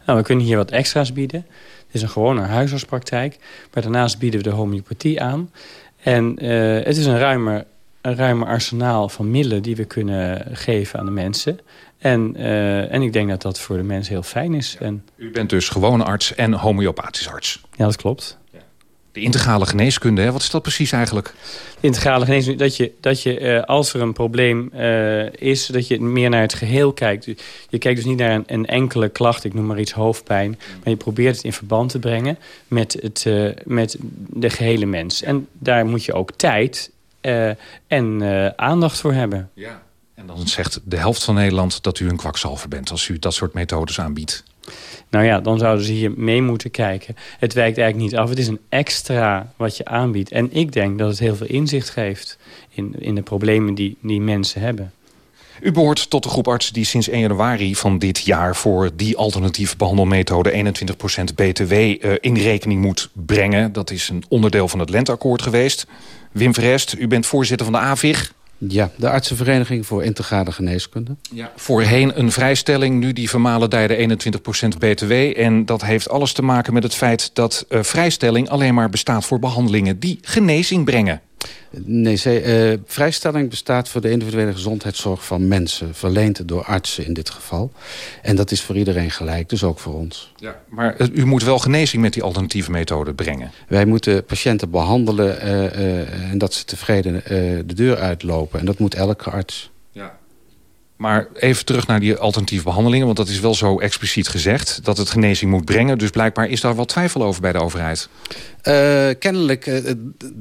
Nou, we kunnen hier wat extra's bieden. Het is een gewone huisartspraktijk. Maar daarnaast bieden we de homeopathie aan. En eh, het is een ruimer, een ruimer arsenaal van middelen... die we kunnen geven aan de mensen. En, eh, en ik denk dat dat voor de mensen heel fijn is. En, U bent dus gewone arts en homeopathisch arts. ja, dat klopt. De integrale geneeskunde, hè? wat is dat precies eigenlijk? integrale geneeskunde, dat je, dat je eh, als er een probleem eh, is, dat je meer naar het geheel kijkt. Je kijkt dus niet naar een, een enkele klacht, ik noem maar iets hoofdpijn, maar je probeert het in verband te brengen met, het, eh, met de gehele mens. En daar moet je ook tijd en aandacht voor hebben. Ja. En dan zegt de helft van Nederland dat u een kwakzalver bent... als u dat soort methodes aanbiedt. Nou ja, dan zouden ze hier mee moeten kijken. Het wijkt eigenlijk niet af. Het is een extra wat je aanbiedt. En ik denk dat het heel veel inzicht geeft in, in de problemen die, die mensen hebben. U behoort tot de groep artsen die sinds 1 januari van dit jaar... voor die alternatieve behandelmethode 21% BTW eh, in rekening moet brengen. Dat is een onderdeel van het lenteakkoord geweest. Wim Verest, u bent voorzitter van de AVIG. Ja, de Artsenvereniging voor Integrale Geneeskunde. Ja. Voorheen een vrijstelling, nu die vermalendijde 21% BTW. En dat heeft alles te maken met het feit dat eh, vrijstelling alleen maar bestaat voor behandelingen die genezing brengen. Nee, ze- eh, vrijstelling bestaat voor de individuele gezondheidszorg van mensen. Verleend door artsen in dit geval. En dat is voor iedereen gelijk, dus ook voor ons. Ja. Maar eh, u moet wel genezing met die alternatieve methode brengen. Wij moeten patiënten behandelen eh, en dat ze tevreden de deur uitlopen. En dat moet elke arts. Maar even terug naar die alternatieve behandelingen... want dat is wel zo expliciet gezegd, dat het genezing moet brengen. Dus blijkbaar is daar wel twijfel over bij de overheid. Eh, kennelijk eh,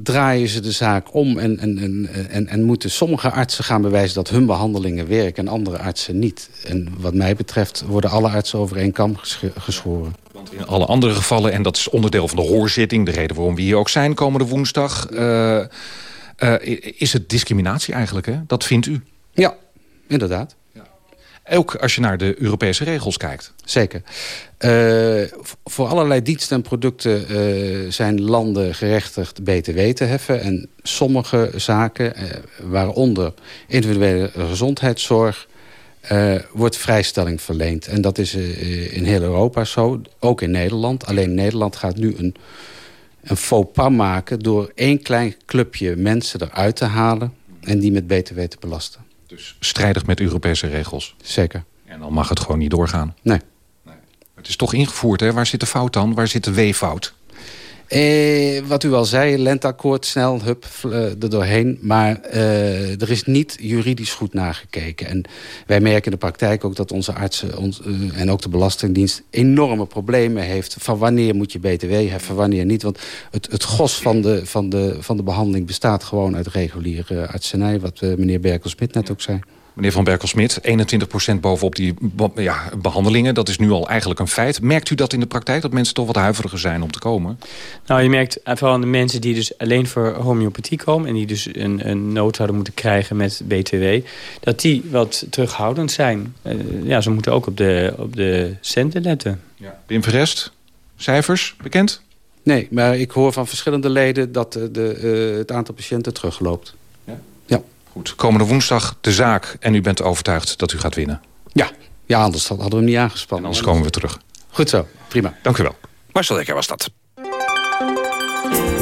draaien ze de zaak om en, en, en, en, en moeten sommige artsen gaan bewijzen dat hun behandelingen werken en andere artsen niet. En wat mij betreft worden alle artsen over één kam geschoren. Want in alle andere gevallen, en dat is onderdeel van de hoorzitting... de reden waarom we hier ook zijn komende woensdag... eh, eh, is het discriminatie eigenlijk, hè? Dat vindt u? Ja, inderdaad. Ook als je naar de Europese regels kijkt. Zeker. Eh, voor allerlei diensten en producten eh, zijn landen gerechtigd BTW te heffen. En sommige zaken, eh, waaronder individuele gezondheidszorg... wordt vrijstelling verleend. En dat is in heel Europa zo, ook in Nederland. Alleen Nederland gaat nu een, een faux pas maken... door één klein clubje mensen eruit te halen... en die met BTW te belasten. Dus strijdig met Europese regels. Zeker. En dan mag het gewoon niet doorgaan. Nee. Het is toch ingevoerd, hè? Waar zit de fout dan? Waar zit de W-fout? Eh, wat u al zei, lenteakkoord, snel, hup, eh, er doorheen. Maar eh, er is niet juridisch goed nagekeken. En wij merken in de praktijk ook dat onze artsen ons, eh, en ook de Belastingdienst... enorme problemen heeft van wanneer moet je btw heffen, wanneer niet. Want het, het gros van de, van, de, van de behandeling bestaat gewoon uit reguliere artsenij... wat eh, meneer Berkel-Smit net ook zei. Meneer Van Berkel-Smit, 21% bovenop die ja, behandelingen. Dat is nu al eigenlijk een feit. Merkt u dat in de praktijk, dat mensen toch wat huiveriger zijn om te komen? Nou, je merkt vooral aan de mensen die dus alleen voor homeopathie komen... en die dus een, een nood zouden moeten krijgen met BTW... dat die wat terughoudend zijn. Uh, ja, ze moeten ook op de, op de centen letten. Ja. Wim Verrest, cijfers bekend? Nee, maar ik hoor van verschillende leden dat de, de, uh, het aantal patiënten terugloopt. Goed, komende woensdag de zaak en u bent overtuigd dat u gaat winnen. Ja, ja anders hadden we hem niet aangespannen. En anders komen we terug. Goed zo, prima. Dank u wel. Marcel Dekker was dat.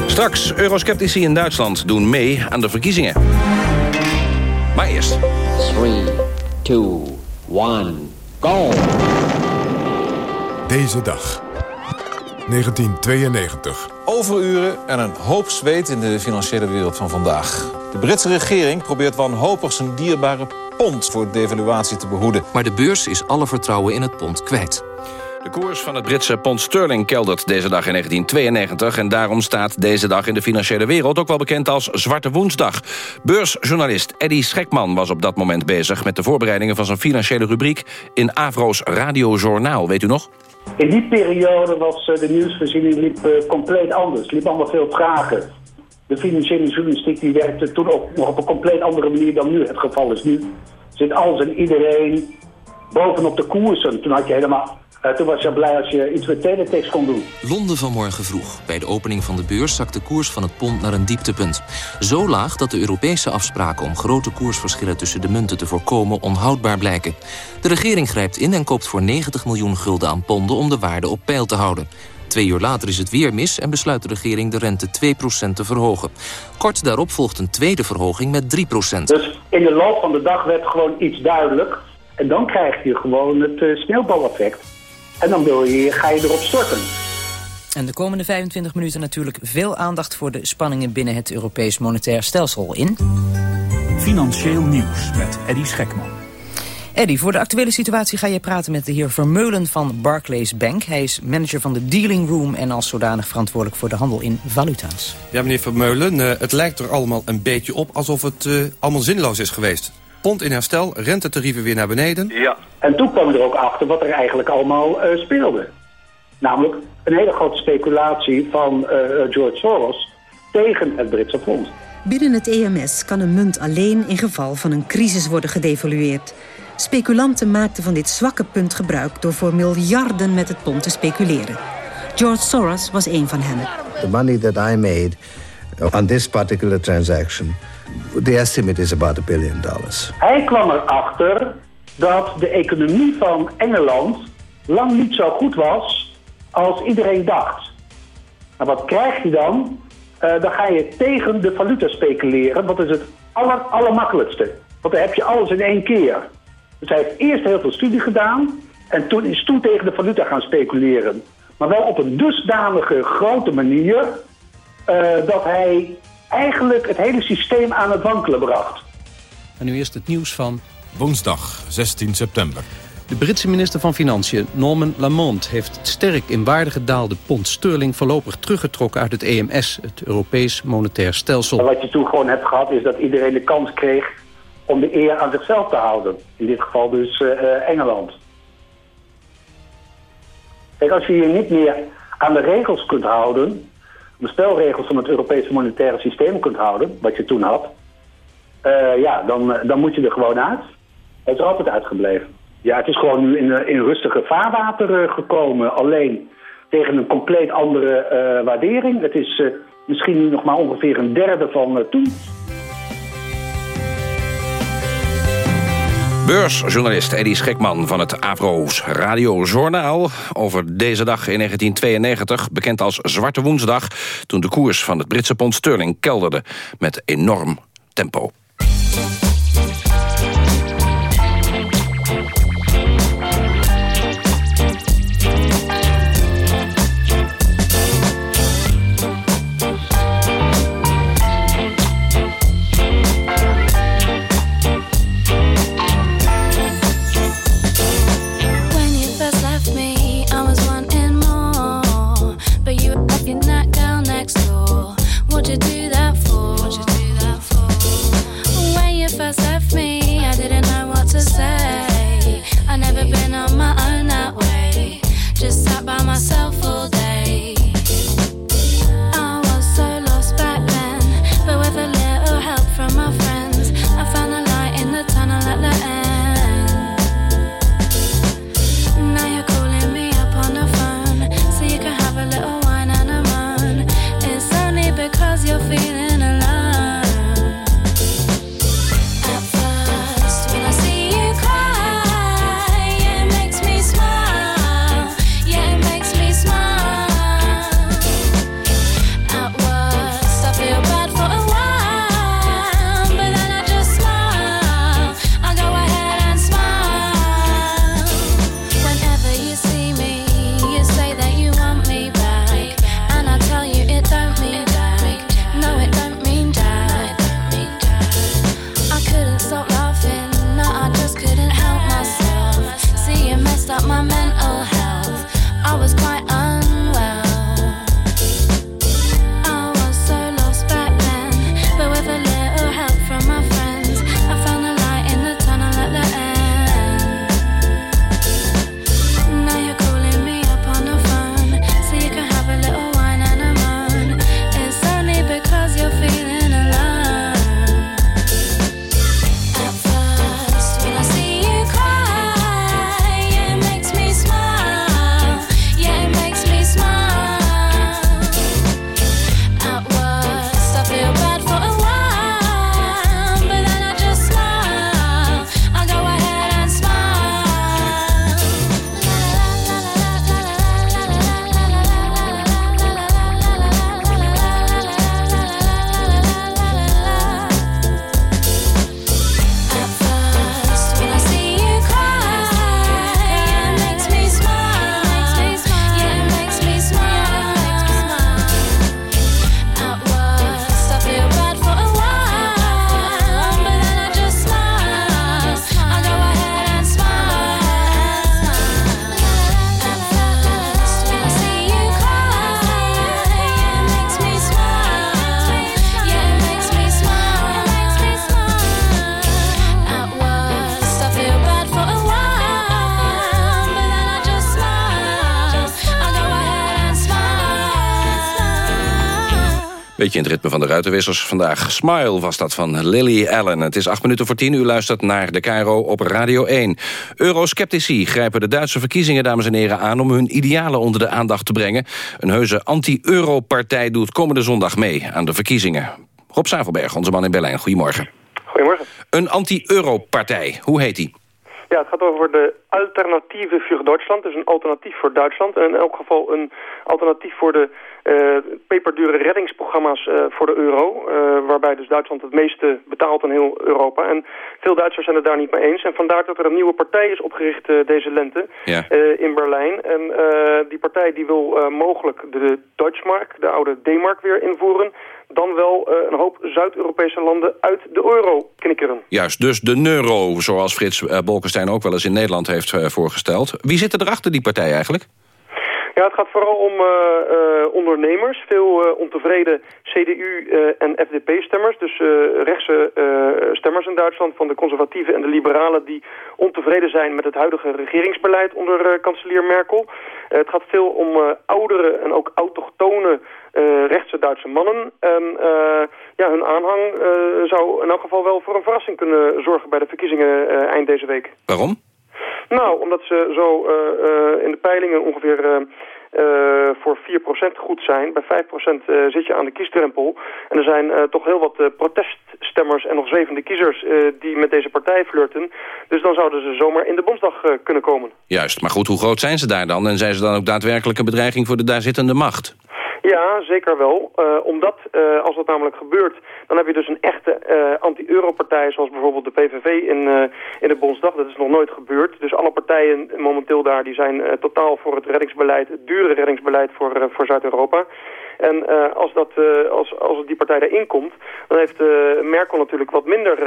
Straks, eurosceptici in Duitsland doen mee aan de verkiezingen. Maar eerst... 3, 2, 1, go! Deze dag. 1992. Overuren en een hoop zweet in de financiële wereld van vandaag. De Britse regering probeert wanhopig zijn dierbare pond voor devaluatie te behoeden. Maar de beurs is alle vertrouwen in het pond kwijt. De koers van het Britse pond sterling keldert deze dag in 1992... en daarom staat deze dag in de financiële wereld ook wel bekend als Zwarte Woensdag. Beursjournalist Eddy Schekman was op dat moment bezig... met de voorbereidingen van zijn financiële rubriek in Avro's Radiojournaal. Weet u nog? In die periode was de nieuwsvoorziening liep, uh, compleet anders. Liep allemaal veel trager. De financiële journalistiek die werkte toen ook nog op een compleet andere manier dan nu het geval is. Nu zit alles en iedereen bovenop de koersen. Toen had je helemaal... Uh, toen was je blij als je iets met teletext kon doen. Londen vanmorgen vroeg. Bij de opening van de beurs zakt de koers van het pond naar een dieptepunt. Zo laag dat de Europese afspraken om grote koersverschillen tussen de munten te voorkomen onhoudbaar blijken. De regering grijpt in en koopt voor 90 miljoen gulden aan ponden om de waarde op peil te houden. Twee uur later is het weer mis en besluit de regering de rente 2% te verhogen. Kort daarop volgt een tweede verhoging met 3%. Dus in de loop van de dag werd gewoon iets duidelijk. En dan krijg je gewoon het uh, sneeuwbaleffect. En dan wil je, ga je erop storten. En de komende 25 minuten natuurlijk veel aandacht voor de spanningen binnen het Europees Monetair Stelsel in... Financieel nieuws met Eddy Schekman. Eddy, voor de actuele situatie ga je praten met de heer Vermeulen van Barclays Bank. Hij is manager van de Dealing Room en als zodanig verantwoordelijk voor de handel in valuta's. Ja, meneer Vermeulen, uh, het lijkt er allemaal een beetje op alsof het uh, allemaal zinloos is geweest. Pond in herstel, rentetarieven weer naar beneden. Ja. En toen kwam er ook achter wat er eigenlijk allemaal uh, speelde. Namelijk een hele grote speculatie van George Soros tegen het Britse pond. Binnen het EMS kan een munt alleen in geval van een crisis worden gedevalueerd. Speculanten maakten van dit zwakke punt gebruik door voor miljarden met het pond te speculeren. George Soros was een van hen. The money that I made on this particular transaction, the estimate is about a billion dollars. Hij kwam erachter dat de economie van Engeland lang niet zo goed was als iedereen dacht. Nou, wat krijg je dan? Uh, dan ga je tegen de valuta speculeren. Wat is het aller, allermakkelijkste? Want dan heb je alles in één keer. Dus hij heeft eerst heel veel studie gedaan en toen is toen tegen de valuta gaan speculeren. Maar wel op een dusdanige grote manier uh, dat hij eigenlijk het hele systeem aan het wankelen bracht. En nu eerst het nieuws van... Woensdag, 16 september. De Britse minister van Financiën, Norman Lamont, heeft het sterk in waarde gedaalde pond sterling voorlopig teruggetrokken uit het EMS, het Europees Monetair Stelsel. En wat je toen gewoon hebt gehad is dat iedereen de kans kreeg om de eer aan zichzelf te houden. In dit geval dus uh, Engeland. Kijk, als je je niet meer aan de regels kunt houden, de spelregels van het Europese monetaire systeem kunt houden, wat je toen had, uh, ja, dan, dan moet je er gewoon uit. Het is altijd uitgebleven. Ja, het is gewoon nu in, in rustige vaarwater gekomen, alleen tegen een compleet andere waardering. Het is misschien nu nog maar ongeveer een derde van toen. Beursjournalist Eddy Schekman van het Avro's Radiojournaal... over deze dag in 1992, bekend als Zwarte Woensdag... toen de koers van het Britse pond sterling kelderde met enorm tempo. Beetje in het ritme van de ruitenwissers vandaag. Smile was dat van Lily Allen. Het is acht minuten voor tien. U luistert naar de Cairo op Radio 1. Eurosceptici grijpen de Duitse verkiezingen, dames en heren, aan... om hun idealen onder de aandacht te brengen. Een heuse anti-Euro-partij doet komende zondag mee aan de verkiezingen. Rob Zavelberg, onze man in Berlijn. Goedemorgen. Goedemorgen. Een anti-Euro-partij. Hoe heet die? Ja, het gaat over de alternatieve voor Duitsland. Dus een alternatief voor Duitsland. En in elk geval een alternatief voor de uh, peperdure reddingsprogramma's uh, voor de euro. Uh, waarbij dus Duitsland het meeste betaalt in heel Europa. En veel Duitsers zijn het daar niet mee eens. En vandaar dat er een nieuwe partij is opgericht deze lente ja. in Berlijn. En die partij die wil mogelijk de Deutschmark, de oude D-mark weer invoeren dan wel uh, een hoop Zuid-Europese landen uit de euro knikkeren. Juist, dus de euro, zoals Frits uh, Bolkestein ook wel eens in Nederland heeft uh, voorgesteld. Wie zit er achter die partij eigenlijk? Ja, het gaat vooral om ondernemers, veel ontevreden CDU- en FDP-stemmers. Dus rechtse stemmers in Duitsland van de conservatieven en de liberalen... die ontevreden zijn met het huidige regeringsbeleid onder kanselier Merkel. het gaat veel om oudere en ook autochtone rechtse Duitse mannen. En uh, ja, hun aanhang uh, zou in elk geval wel voor een verrassing kunnen zorgen bij de verkiezingen eind deze week. Waarom? Nou, omdat ze zo in de peilingen ongeveer uh, voor 4% goed zijn. Bij 5% uh, zit je aan de kiesdrempel. En er zijn uh, toch heel wat proteststemmers en nog zwevende kiezers die met deze partij flirten. Dus dan zouden ze zomaar in de Bondsdag kunnen komen. Juist, maar goed, hoe groot zijn ze daar dan? En zijn ze dan ook daadwerkelijk een bedreiging voor de daar zittende macht? Ja, zeker wel. Uh, omdat, uh, als dat namelijk gebeurt, dan heb je dus een echte uh, anti-euro-partij... zoals bijvoorbeeld de PVV in, in de Bondsdag. Dat is nog nooit gebeurd. Dus alle partijen momenteel daar die zijn totaal voor het reddingsbeleid... het dure reddingsbeleid voor, voor Zuid-Europa. En uh, als, dat, uh, als, als die partij erin komt, dan heeft uh, Merkel natuurlijk wat minder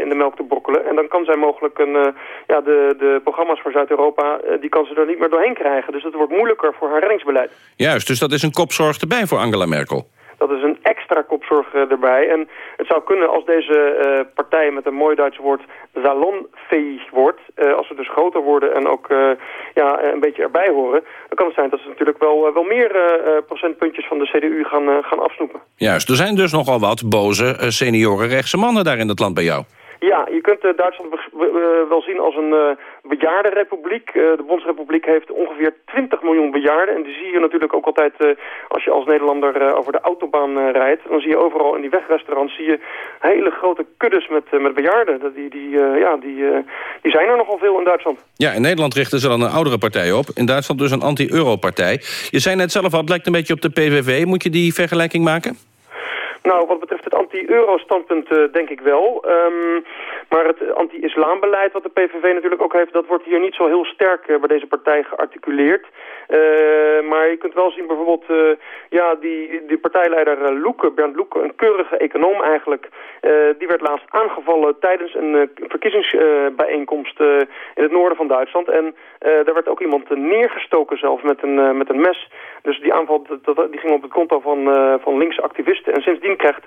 in de melk te brokkelen. En dan kan zij mogelijk een, ja, de, de programma's voor Zuid-Europa, die kan ze er niet meer doorheen krijgen. Dus dat wordt moeilijker voor haar reddingsbeleid. Juist, dus dat is een kopzorg erbij voor Angela Merkel. Dat is een extra kopzorg erbij. En het zou kunnen als deze uh, partij met een mooi Duits woord salonfähig wordt. Uh, als ze dus groter worden en ook ja, een beetje erbij horen. Dan kan het zijn dat ze natuurlijk wel, wel meer procentpuntjes van de CDU gaan, gaan afsnoepen. Juist, er zijn dus nogal wat boze senioren rechtse mannen daar in het land bij jou. Ja, je kunt Duitsland wel zien als een bejaardenrepubliek. de Bondsrepubliek heeft ongeveer 20 miljoen bejaarden. En die zie je natuurlijk ook altijd als je als Nederlander over de autobaan rijdt. Dan zie je overal in die wegrestaurants zie je hele grote kuddes met, met bejaarden. Die, die, ja, die, die zijn er nogal veel in Duitsland. Ja, in Nederland richten ze dan een oudere partij op. In Duitsland dus een anti-euro-partij. Je zei net zelf al, het lijkt een beetje op de PVV. Moet je die vergelijking maken? Nou, wat betreft het anti-euro-standpunt uh, denk ik wel. Um, maar het anti-islambeleid wat de PVV natuurlijk ook heeft... dat wordt hier niet zo heel sterk uh, bij deze partij gearticuleerd. Uh, maar je kunt wel zien bijvoorbeeld... ja, die, partijleider Loeke, Bernd Loeke, een keurige econoom eigenlijk... die werd laatst aangevallen tijdens een verkiezingsbijeenkomst in het noorden van Duitsland. En daar werd ook iemand neergestoken zelfs met een, met een mes. Dus die aanval die ging op het konto van, van linkse activisten. En sindsdien krijgt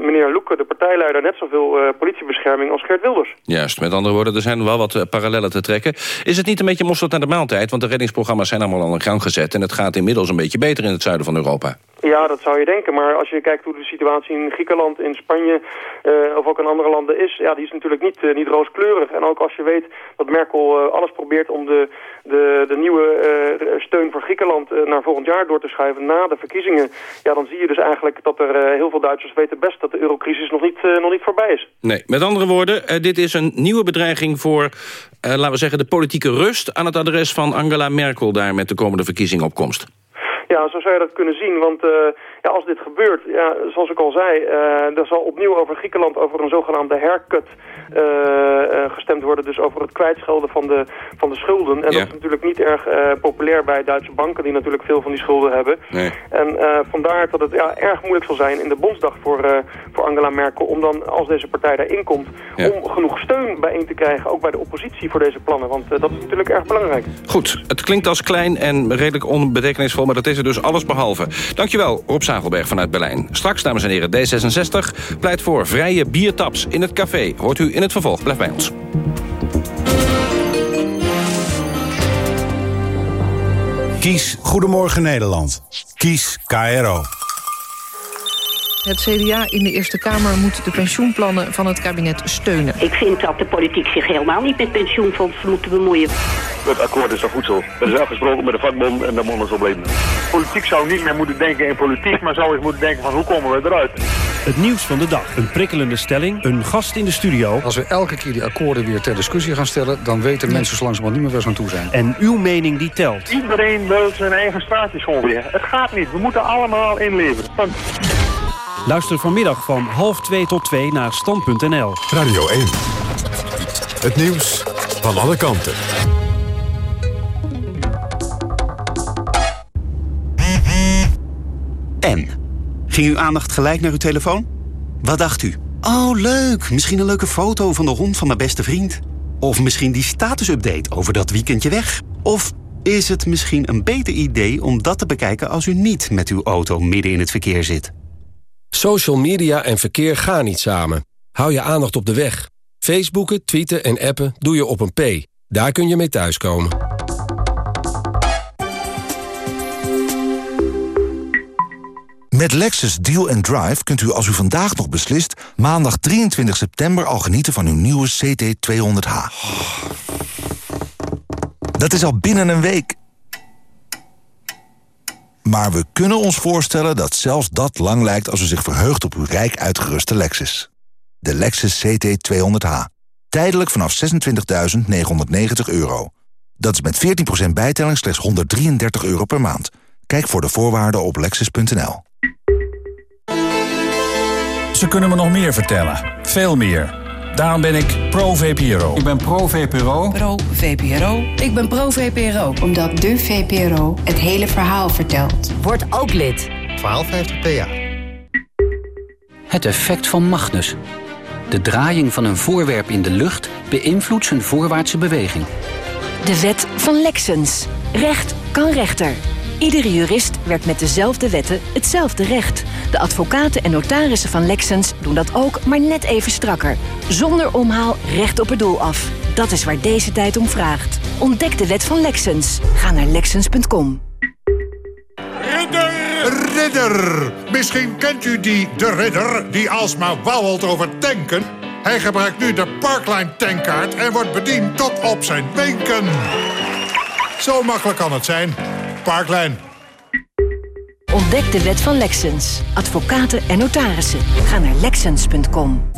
meneer Loeken, de partijleider, net zoveel politiebescherming als Geert Wilders. Juist, met andere woorden, er zijn wel wat parallellen te trekken. Is het niet een beetje mosterd naar de maaltijd? Want de reddingsprogramma's zijn allemaal al in gang gezet... en het gaat inmiddels een beetje beter in het zuiden van Europa. Ja, dat zou je denken. Maar als je kijkt hoe de situatie in Griekenland, in Spanje uh, of ook in andere landen is, ja, die is natuurlijk niet, uh, niet rooskleurig. En ook als je weet dat Merkel uh, alles probeert om de, de, de nieuwe steun voor Griekenland naar volgend jaar door te schuiven na de verkiezingen, ja, dan zie je dus eigenlijk dat er heel veel Duitsers weten best dat de eurocrisis nog niet, nog niet voorbij is. Nee, met andere woorden, dit is een nieuwe bedreiging voor, laten we zeggen, de politieke rust aan het adres van Angela Merkel daar met de komende verkiezingopkomst. Ja, zo zou je dat kunnen zien. Want uh, ja, als dit gebeurt, ja, zoals ik al zei... Uh, er zal opnieuw over Griekenland, over een zogenaamde haircut uh, gestemd worden. Dus over het kwijtschelden van de, van de schulden. En ja. dat is natuurlijk niet erg populair bij Duitse banken... die natuurlijk veel van die schulden hebben. Nee. En vandaar dat het ja, erg moeilijk zal zijn in de Bondsdag voor, voor Angela Merkel... om dan, als deze partij daarin komt... Ja. om genoeg steun bijeen te krijgen, ook bij de oppositie voor deze plannen. Want dat is natuurlijk erg belangrijk. Goed, het klinkt als klein en redelijk onbetekenisvol... maar dat is er dus alles behalve. Dankjewel, Rob Zagelberg vanuit Berlijn. Straks, dames en heren, D66 pleit voor vrije biertaps in het café. Hoort u in het vervolg. Blijf bij ons. Kies Goedemorgen Nederland. Kies KRO. Het CDA in de Eerste Kamer moet de pensioenplannen van het kabinet steunen. Ik vind dat de politiek zich helemaal niet met pensioenfondsen moet bemoeien. Het akkoord is toch goed zo. Er is afgesproken met de vakbond en dat moet zo blijven. Politiek zou niet meer moeten denken in politiek, maar zou eens moeten denken van hoe komen we eruit. Het nieuws van de dag. Een prikkelende stelling. Een gast in de studio. Als we elke keer die akkoorden weer ter discussie gaan stellen... dan weten mensen zo langzamerhand niet meer waar ze aan toe zijn. En uw mening die telt. Iedereen wil zijn eigen straatje schoonwegen. Het gaat niet. We moeten allemaal inleveren. Luister vanmiddag van half 2 tot 2 naar stand.nl. Radio 1. Het nieuws van alle kanten. En? Ging uw aandacht gelijk naar uw telefoon? Wat dacht u? Oh, leuk. Misschien een leuke foto van de hond van mijn beste vriend. Of misschien die statusupdate over dat weekendje weg. Of is het misschien een beter idee om dat te bekijken als u niet met uw auto midden in het verkeer zit? Social media en verkeer gaan niet samen. Hou je aandacht op de weg. Facebooken, tweeten en appen doe je op een P. Daar kun je mee thuiskomen. Met Lexus Deal and Drive kunt u als u vandaag nog beslist... maandag 23 september al genieten van uw nieuwe CT200H. Dat is al binnen een week. Maar we kunnen ons voorstellen dat zelfs dat lang lijkt... als u zich verheugt op uw rijk uitgeruste Lexus. De Lexus CT200H. Tijdelijk vanaf 26.990 euro. Dat is met 14% bijtelling slechts 133 euro per maand. Kijk voor de voorwaarden op lexus.nl. Ze kunnen me nog meer vertellen. Veel meer. Daarom ben ik pro-VPRO. Ik ben pro-VPRO. Pro-VPRO. Ik ben pro-VPRO. Omdat de VPRO het hele verhaal vertelt. Word ook lid. 1250 PA. Het effect van Magnus. De draaiing van een voorwerp in de lucht beïnvloedt zijn voorwaartse beweging. De wet van Lexens. Recht kan rechter. Iedere jurist werkt met dezelfde wetten hetzelfde recht. De advocaten en notarissen van Lexens doen dat ook, maar net even strakker. Zonder omhaal recht op het doel af. Dat is waar deze tijd om vraagt. Ontdek de wet van Lexens. Ga naar Lexens.com. Ridder! Ridder! Misschien kent u die de ridder die alsmaar wauwelt over tanken. Hij gebruikt nu de Parkline tankkaart en wordt bediend tot op zijn wenken. Zo makkelijk kan het zijn. Ontdek de wet van Lexens. Advocaten en notarissen. Ga naar Lexens.com.